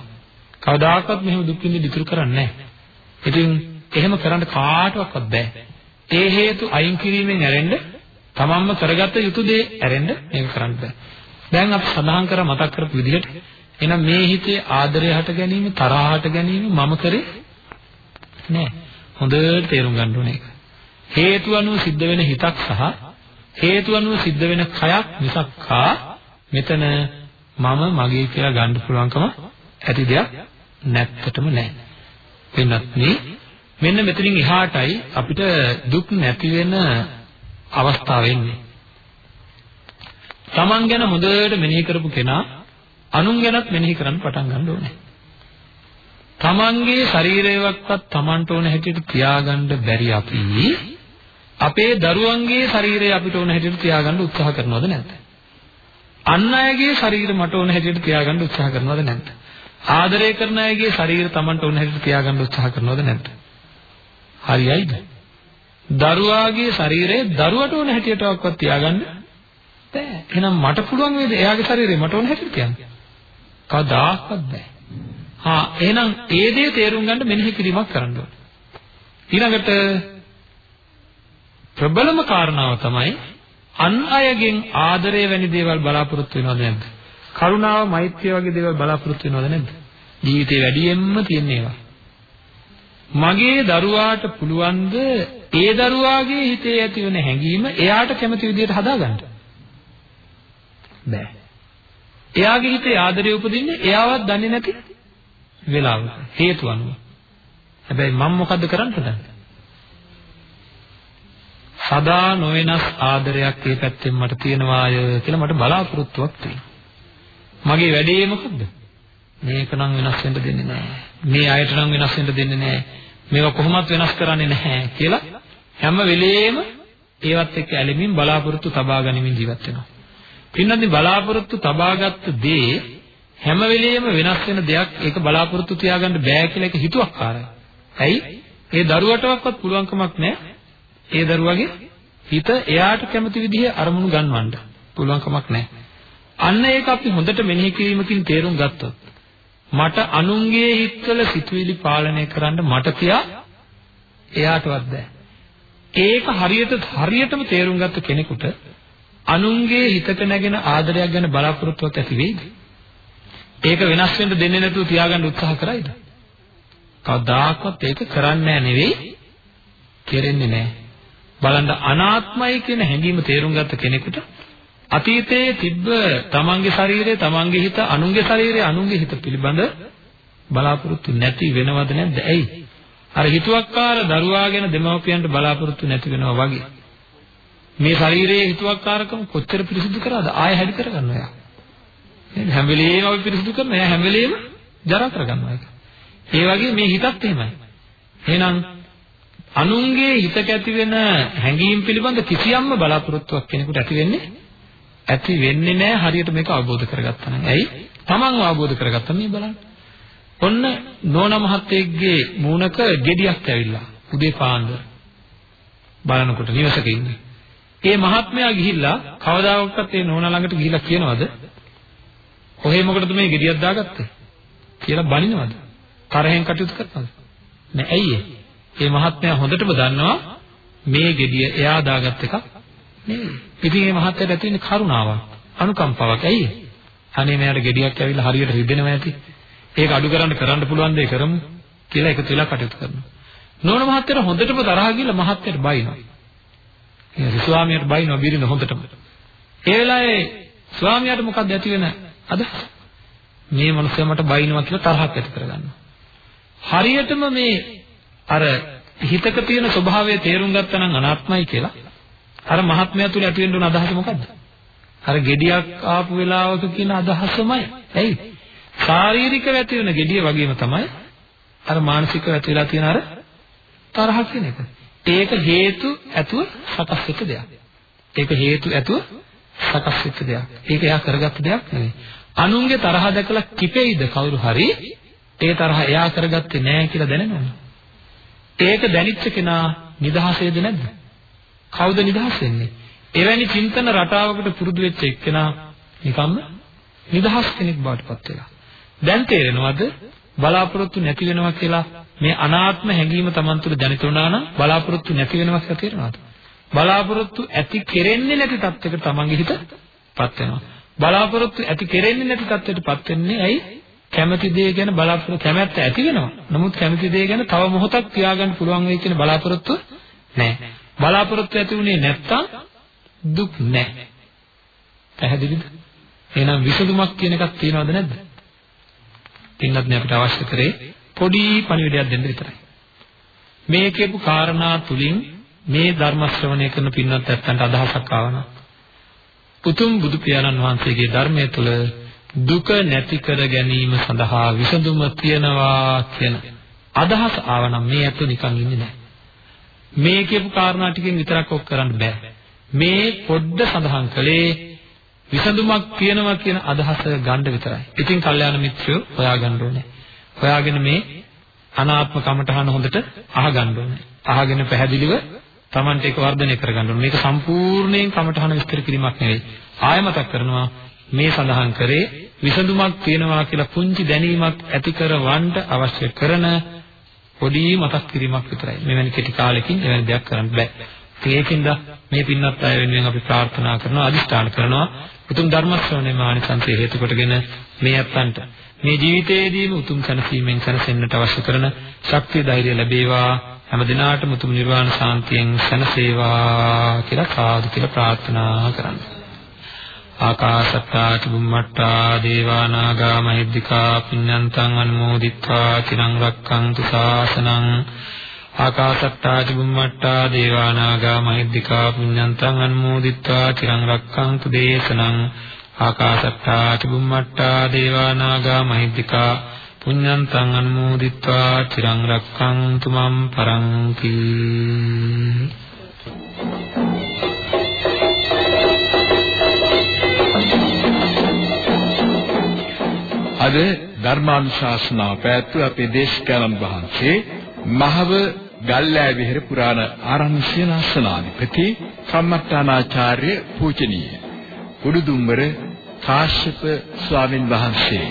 කවදාකවත් මෙහෙම දුක් විඳින්න ඉතුරු කරන්නේ නැහැ. ඉතින් එහෙම කරන්න කාටවත් බෑ. ඒ හේතු අයින් කිරීමෙන් ඇරෙන්න තමන්ම කරගත්ත යුතු දේ ඇරෙන්න මේක කරන්න බෑ. දැන් අපි සඳහන් කර මතක් කරපු විදිහට එහෙනම් මේ හිතේ ආදරය හට ගැනීම, තරහ හට ගැනීම මම කරේ නෑ. හොඳට තේරුම් ගන්න ඕනේ ඒක. හේතු අනුව සිද්ධ වෙන හිතක් සහ හේතු අනුව සිද්ධ වෙන කයක් මිසක්කා මෙතන මම මගේ කියලා ගන්න පුළුවන්කම ඇති දෙයක් නැත්තටම නැහැ. වෙනත් මේ මෙන්න මෙතනින් එහාටයි අපිට දුක් නැති වෙන අවස්ථාව එන්නේ. Taman ගැන හොඳට මෙනෙහි කරපු කෙනා අනුන් ගැනත් මෙනෙහි කරන්න පටන් ගන්න ඕනේ. Tamanගේ ශරීරයවත් Tamanට ඕන හැටියට තියාගන්න බැරි අපි අපේ දරුවන්ගේ ශරීරය අපිට ඕන හැටියට තියාගන්න උත්සාහ කරනවද නැද්ද? අන් අයගේ ශරීර මට ඕන හැටියට තියාගන්න උත්සාහ කරනවද නැද්ද? ආදරය කරන අයගේ ශරීර Tamanට ඕන හැටියට තියාගන්න උත්සාහ කරනවද නැද්ද? හරියයිද? දරුවාගේ ශරීරය දරුවට ඕන හැටියටවත් තියාගන්න බෑ. එහෙනම් මට පුළුවන් වේද එයාගේ ශරීරය මට ඕන හැටියට තියන්න? කවදාවත් බෑ. හා එහෙනම් ඒ දේ තේරුම් ගන්න මෙනෙහි කිරීමක් කරන්න ඕනේ. ඊළඟට ප්‍රබලම කාරණාව තමයි අන් අයගෙන් ආදරය වැනි දේවල් බලාපොරොත්තු වෙනවද නැද්ද? කරුණාව, මෛත්‍රිය වගේ දේවල් බලාපොරොත්තු වෙනවද නැද්ද? ජීවිතේ වැඩියෙන්ම තියෙන ඒවා. මගේ දරුවාට පුළුවන්ද ඒ දරුවාගේ හිතේ ඇතිවන හැඟීම එයාට කැමති විදිහට හදාගන්න? බෑ. එයාගේ හිතේ ආදරය උපදින්නේ එයාවත් දන්නේ නැති වෙලාවක හේතු අනුව. හැබැයි මම මොකද්ද කරන්න හදන්නේ? සදා නොවෙනස් ආදරයක් මේ පැත්තෙන් මට තියෙනවාය කියලා මට බලාපොරොත්තුවක් තියෙනවා. මගේ වැඩේ මොකද්ද? මේක නම් වෙනස් වෙන්න දෙන්නේ නැහැ. මේ අයට නම් වෙනස් වෙන්න දෙන්නේ නැහැ. මේවා කොහොමවත් වෙනස් කරන්නේ නැහැ කියලා හැම වෙලෙම ඒවත් එක්ක ඇලෙමින් බලාපොරොත්තු තබා ගනිමින් ජීවත් වෙනවා. පින්නදී බලාපොරොත්තු තබාගත් දේ හැම වෙලෙම වෙනස් වෙන දෙයක් ඒක බලාපොරොත්තු තියාගන්න බෑ කියලා ඒක හිතුවක්කාරයි. ඇයි? ඒ දරුවටවත් පුළුවන්කමක් නැහැ. ඒ දරුවගේ හිත එයාට කැමති විදිහේ අරමුණු ගන්නවන්න පුළුවන්කමක් නැහැ. අන්න ඒක අපි හොඳට මෙනෙහි කිරීමකින් තේරුම් ගත්තොත් මට අනුන්ගේ හිතවල සිතුවිලි පාලනය කරන්න මට තියා එයාටවත් බෑ. ඒක හරියට හරියටම තේරුම් ගත්ත කෙනෙකුට අනුන්ගේ හිතට නැගෙන ආදරයක් ගැන බලාපොරොත්තුවක් ඇති වෙයිද? ඒක වෙනස් වෙන්න දෙන්නේ නැතුව තියාගන්න උත්සාහ කරයිද? කවදාකවත් ඒක කරන්නේ නෙවෙයි. කෙරෙන්නේ නැහැ. බලන්න අනාත්මයි කියන හැඟීම තේරුම් ගත්ත කෙනෙකුට අතීතයේ තිබ්බ තමන්ගේ ශරීරය තමන්ගේ හිත අනුන්ගේ ශරීරය අනුන්ගේ හිත පිළිබඳ බලාපොරොත්තු නැති වෙනවද නැද්ද? ඇයි? අර හිතුවක්කාර දරුවා ගැන දෙමව්පියන්ට බලාපොරොත්තු නැති වෙනවා වගේ. මේ ශරීරයේ හිතුවක්කාරකම කොච්චර පිරිසිදු කරාද? ආය හැදි කරගන්නවා යා. නේද හැම වෙලේම අපි පිරිසිදු කරනවා එයා හැම වෙලේම ජරා කරගන්නවා ඒක ඒ වගේ මේ හිතත් එහෙමයි එහෙනම් අනුන්ගේ හිතක ඇති වෙන හැඟීම් පිළිබඳ කිසියම්ම බලාපොරොත්තුවක් කෙනෙකුට ඇති වෙන්නේ ඇති වෙන්නේ නැහැ හරියට මේක අවබෝධ කරගත්තා නම්. ඇයි? Tamanව අවබෝධ කරගත්තා මේ බලන්න. ඔන්න නෝන මහත්තයෙක්ගේ මූණක gediyak ඇවිල්ලා උදේ පාන්දර බලනකොට නිවසක ඉන්නේ. ඒ මහත්මයා ගිහිල්ලා කවදාකවත් ඒ නෝනා ළඟට ගිහිල්ලා කියනවද? කොහේ මොකටද මේ gediyak දාගත්තේ? කියලා බනිනවද? තරහෙන් කටයුතු කරනවද? නෑ ඇයි ඒ? මේ මහත්මයා හොඳටම දන්නවා මේ gediy එයා දාගත් එකක් නෙවෙයි. ඉතින් මේ මහත්යට ඇති වෙන්නේ කරුණාවක්, අනුකම්පාවක්. ඇයි? අනේ මෙයාට gediyak ඇවිල්ලා හරියට රිදෙනවා ඇති. ඒක අඩු කරන්න කරන්න පුළුවන් දේ කරමු කියලා එකතු වෙලා කටයුතු කරනවා. නෝන මහත්තයා හොඳටම තරහා ගිහලා මහත්තයට බයිනවා. ඒ ස්වාමියාට බයිනවා බිරිඳ හොඳටම. ඒ වෙලාවේ ස්වාමියාට මොකක්ද ඇති වෙන අදහස? මේ මනුස්සයා මට බයිනවා කියලා තරහක් ඇති කරගන්නවා. හරියටම මේ අර හිතක තියෙන ස්වභාවය තේරුම් ගත්තා නම් අනාත්මයි කියලා අර මහත්මයා තුල ඇති වෙන්න උන අදහස මොකද්ද? අර gediyak ආපු වෙලාවක කියන අදහසමයි. ඇයි? ශාරීරිකව ඇති වෙන gediya වගේම තමයි අර මානසිකව ඇති වෙලා තියෙන අර තරහ කියන එක. ඒක හේතු ඇතුව සකස් වෙච්ච දෙයක්. ඒක හේතු ඇතුව සකස් වෙච්ච දෙයක්. ඒක එයා කරගත්ත දෙයක් නෙවෙයි. අනුන්ගේ තරහ දැකලා කිපෙයිද කවුරු හරි ඒ තරහ එයා කරගත්තේ නැහැ කියලා දැනෙනවා. ඒක දැනිච්ච කෙනා නිදහසේද නැද්ද? කවුද නිදහස් වෙන්නේ? එවැනි චින්තන රටාවකට පුරුදු වෙච්ච එක්කෙනා නිකම්ම නිදහස් කෙනෙක් බවට පත් වෙලා. දැන් තේරෙනවද බලාපොරොත්තු නැති වෙනවා කියලා මේ අනාත්ම හැඟීම Taman තුළ ජනිත වුණා නම් බලාපොරොත්තු නැති වෙනවා කියලා තේරෙනවද? බලාපොරොත්තු ඇති කෙරෙන්නේ නැති තත්යකට Tamanගේ හිතපත් වෙනවා. බලාපොරොත්තු ඇති කෙරෙන්නේ නැති තත්යකටපත් වෙන්නේ ඇයි? කැමති දේ ගැන බලාපොරොත්තු කැමැත්ත ඇති වෙනවා. නමුත් කැමති දේ ගැන තව මොහොතක් තියාගන්න පුළුවන් වෙයි කියන බලාපොරොත්තු නැහැ. බලාපොරොත්තු ඇති වුණේ නැත්තම් දුක් නැහැ. පැහැදිලිද? එහෙනම් විසඳුමක් කියන එකක් තියනවද නැද්ද? පින්නත් අපිට අවශ්‍ය කරේ පොඩි පණිවිඩයක් දෙන්න විතරයි. මේ කියපු කාරණා තුලින් මේ ධර්ම ශ්‍රවණය කරන පින්වත් ඇත්තන්ට අදහසක් ආවනම් උතුම් බුදු පියාණන් වහන්සේගේ ධර්මයේ තුල දුක නැති කර ගැනීම සඳහා විසඳුම තියනවා කියන අදහස ආවනම් මේ ඇත්ත නිකන් ඉන්නේ නැහැ. මේ කියපු කාරණා ටිකෙන් විතරක් ඔක් කරන්න බෑ. මේ පොඩ්ඩ සඳහන් කළේ විසඳුමක් තියනවා කියන අදහස ගන්න විතරයි. ඉතින් කල්යාණ මිත්‍රයෝ හොයාගන්න ඕනේ. හොයාගෙන මේ අනාත්ම කමඨහන හොඳට අහගන්න ඕනේ. අහගෙන පැහැදිලිව Tamante එක වර්ධනය කරගන්න ඕනේ. මේක සම්පූර්ණයෙන් කමඨහන විස්තර කිරීමක් නෙවෙයි. ආය මතක් කරනවා මේ සඳහන් කරේ විසඳුමක් තියනවා කියලා පුංචි දැනීමක් ඇති කරවන්න අවශ්‍ය කරන පොඩි මතක් කිරීමක් විතරයි. මෙවැනි කෙටි කාලෙකින් එවැනි දෙයක් කරන්න බෑ. ඒකින්ද මේ පින්වත් අය වෙනුවෙන් අපි ප්‍රාර්ථනා කරනවා අදිෂ්ඨාන කරනවා උතුම් ධර්ම ශ්‍රවණය මානිසංසය හේතු කොටගෙන මේ අත්තන්ට මේ ජීවිතයේදීම උතුම් සැනසීමෙන් සැනසෙන්නට අවශ්‍ය කරන ශක්තිය ධෛර්යය ලැබේවා හැම දිනාටම උතුම් නිර්වාණ සාන්තියෙන් සැනසේවා කියලා සාදු කියලා ප්‍රාර්ථනා කරන්න. ආකාශත්තා චුම්මට්ටා දේවා නාග මහිද්దికා පිඤ්ඤන්තං අනුමෝදිත්වා තිරං රක්ඛන්තු ශාසනං ආකාශත්තා චුම්මට්ටා දේවා නාග මහිද්దికා පුඤ්ඤන්තං අනුමෝදිත්වා තිරං රක්ඛන්තු දේශනං ආකාශත්තා චුම්මට්ටා දේවා නාග මහිද්దికා පුඤ්ඤන්තං අනුමෝදිත්වා චිරං රක්ඛන්තු මම් පරංකී අද ධර්මානුශාසනාව පැවැත්වූ අපේ දේශකයන්න් වහන්සේ මහව ගල්ලෑ විහෙර පුරාණ ආරණ්‍ය සේනාසනාධිපති කම්මට්ටානාචාර්ය පූජනීය. උඩුදුම්බර කාශ්‍යප ස්වාමින් වහන්සේ.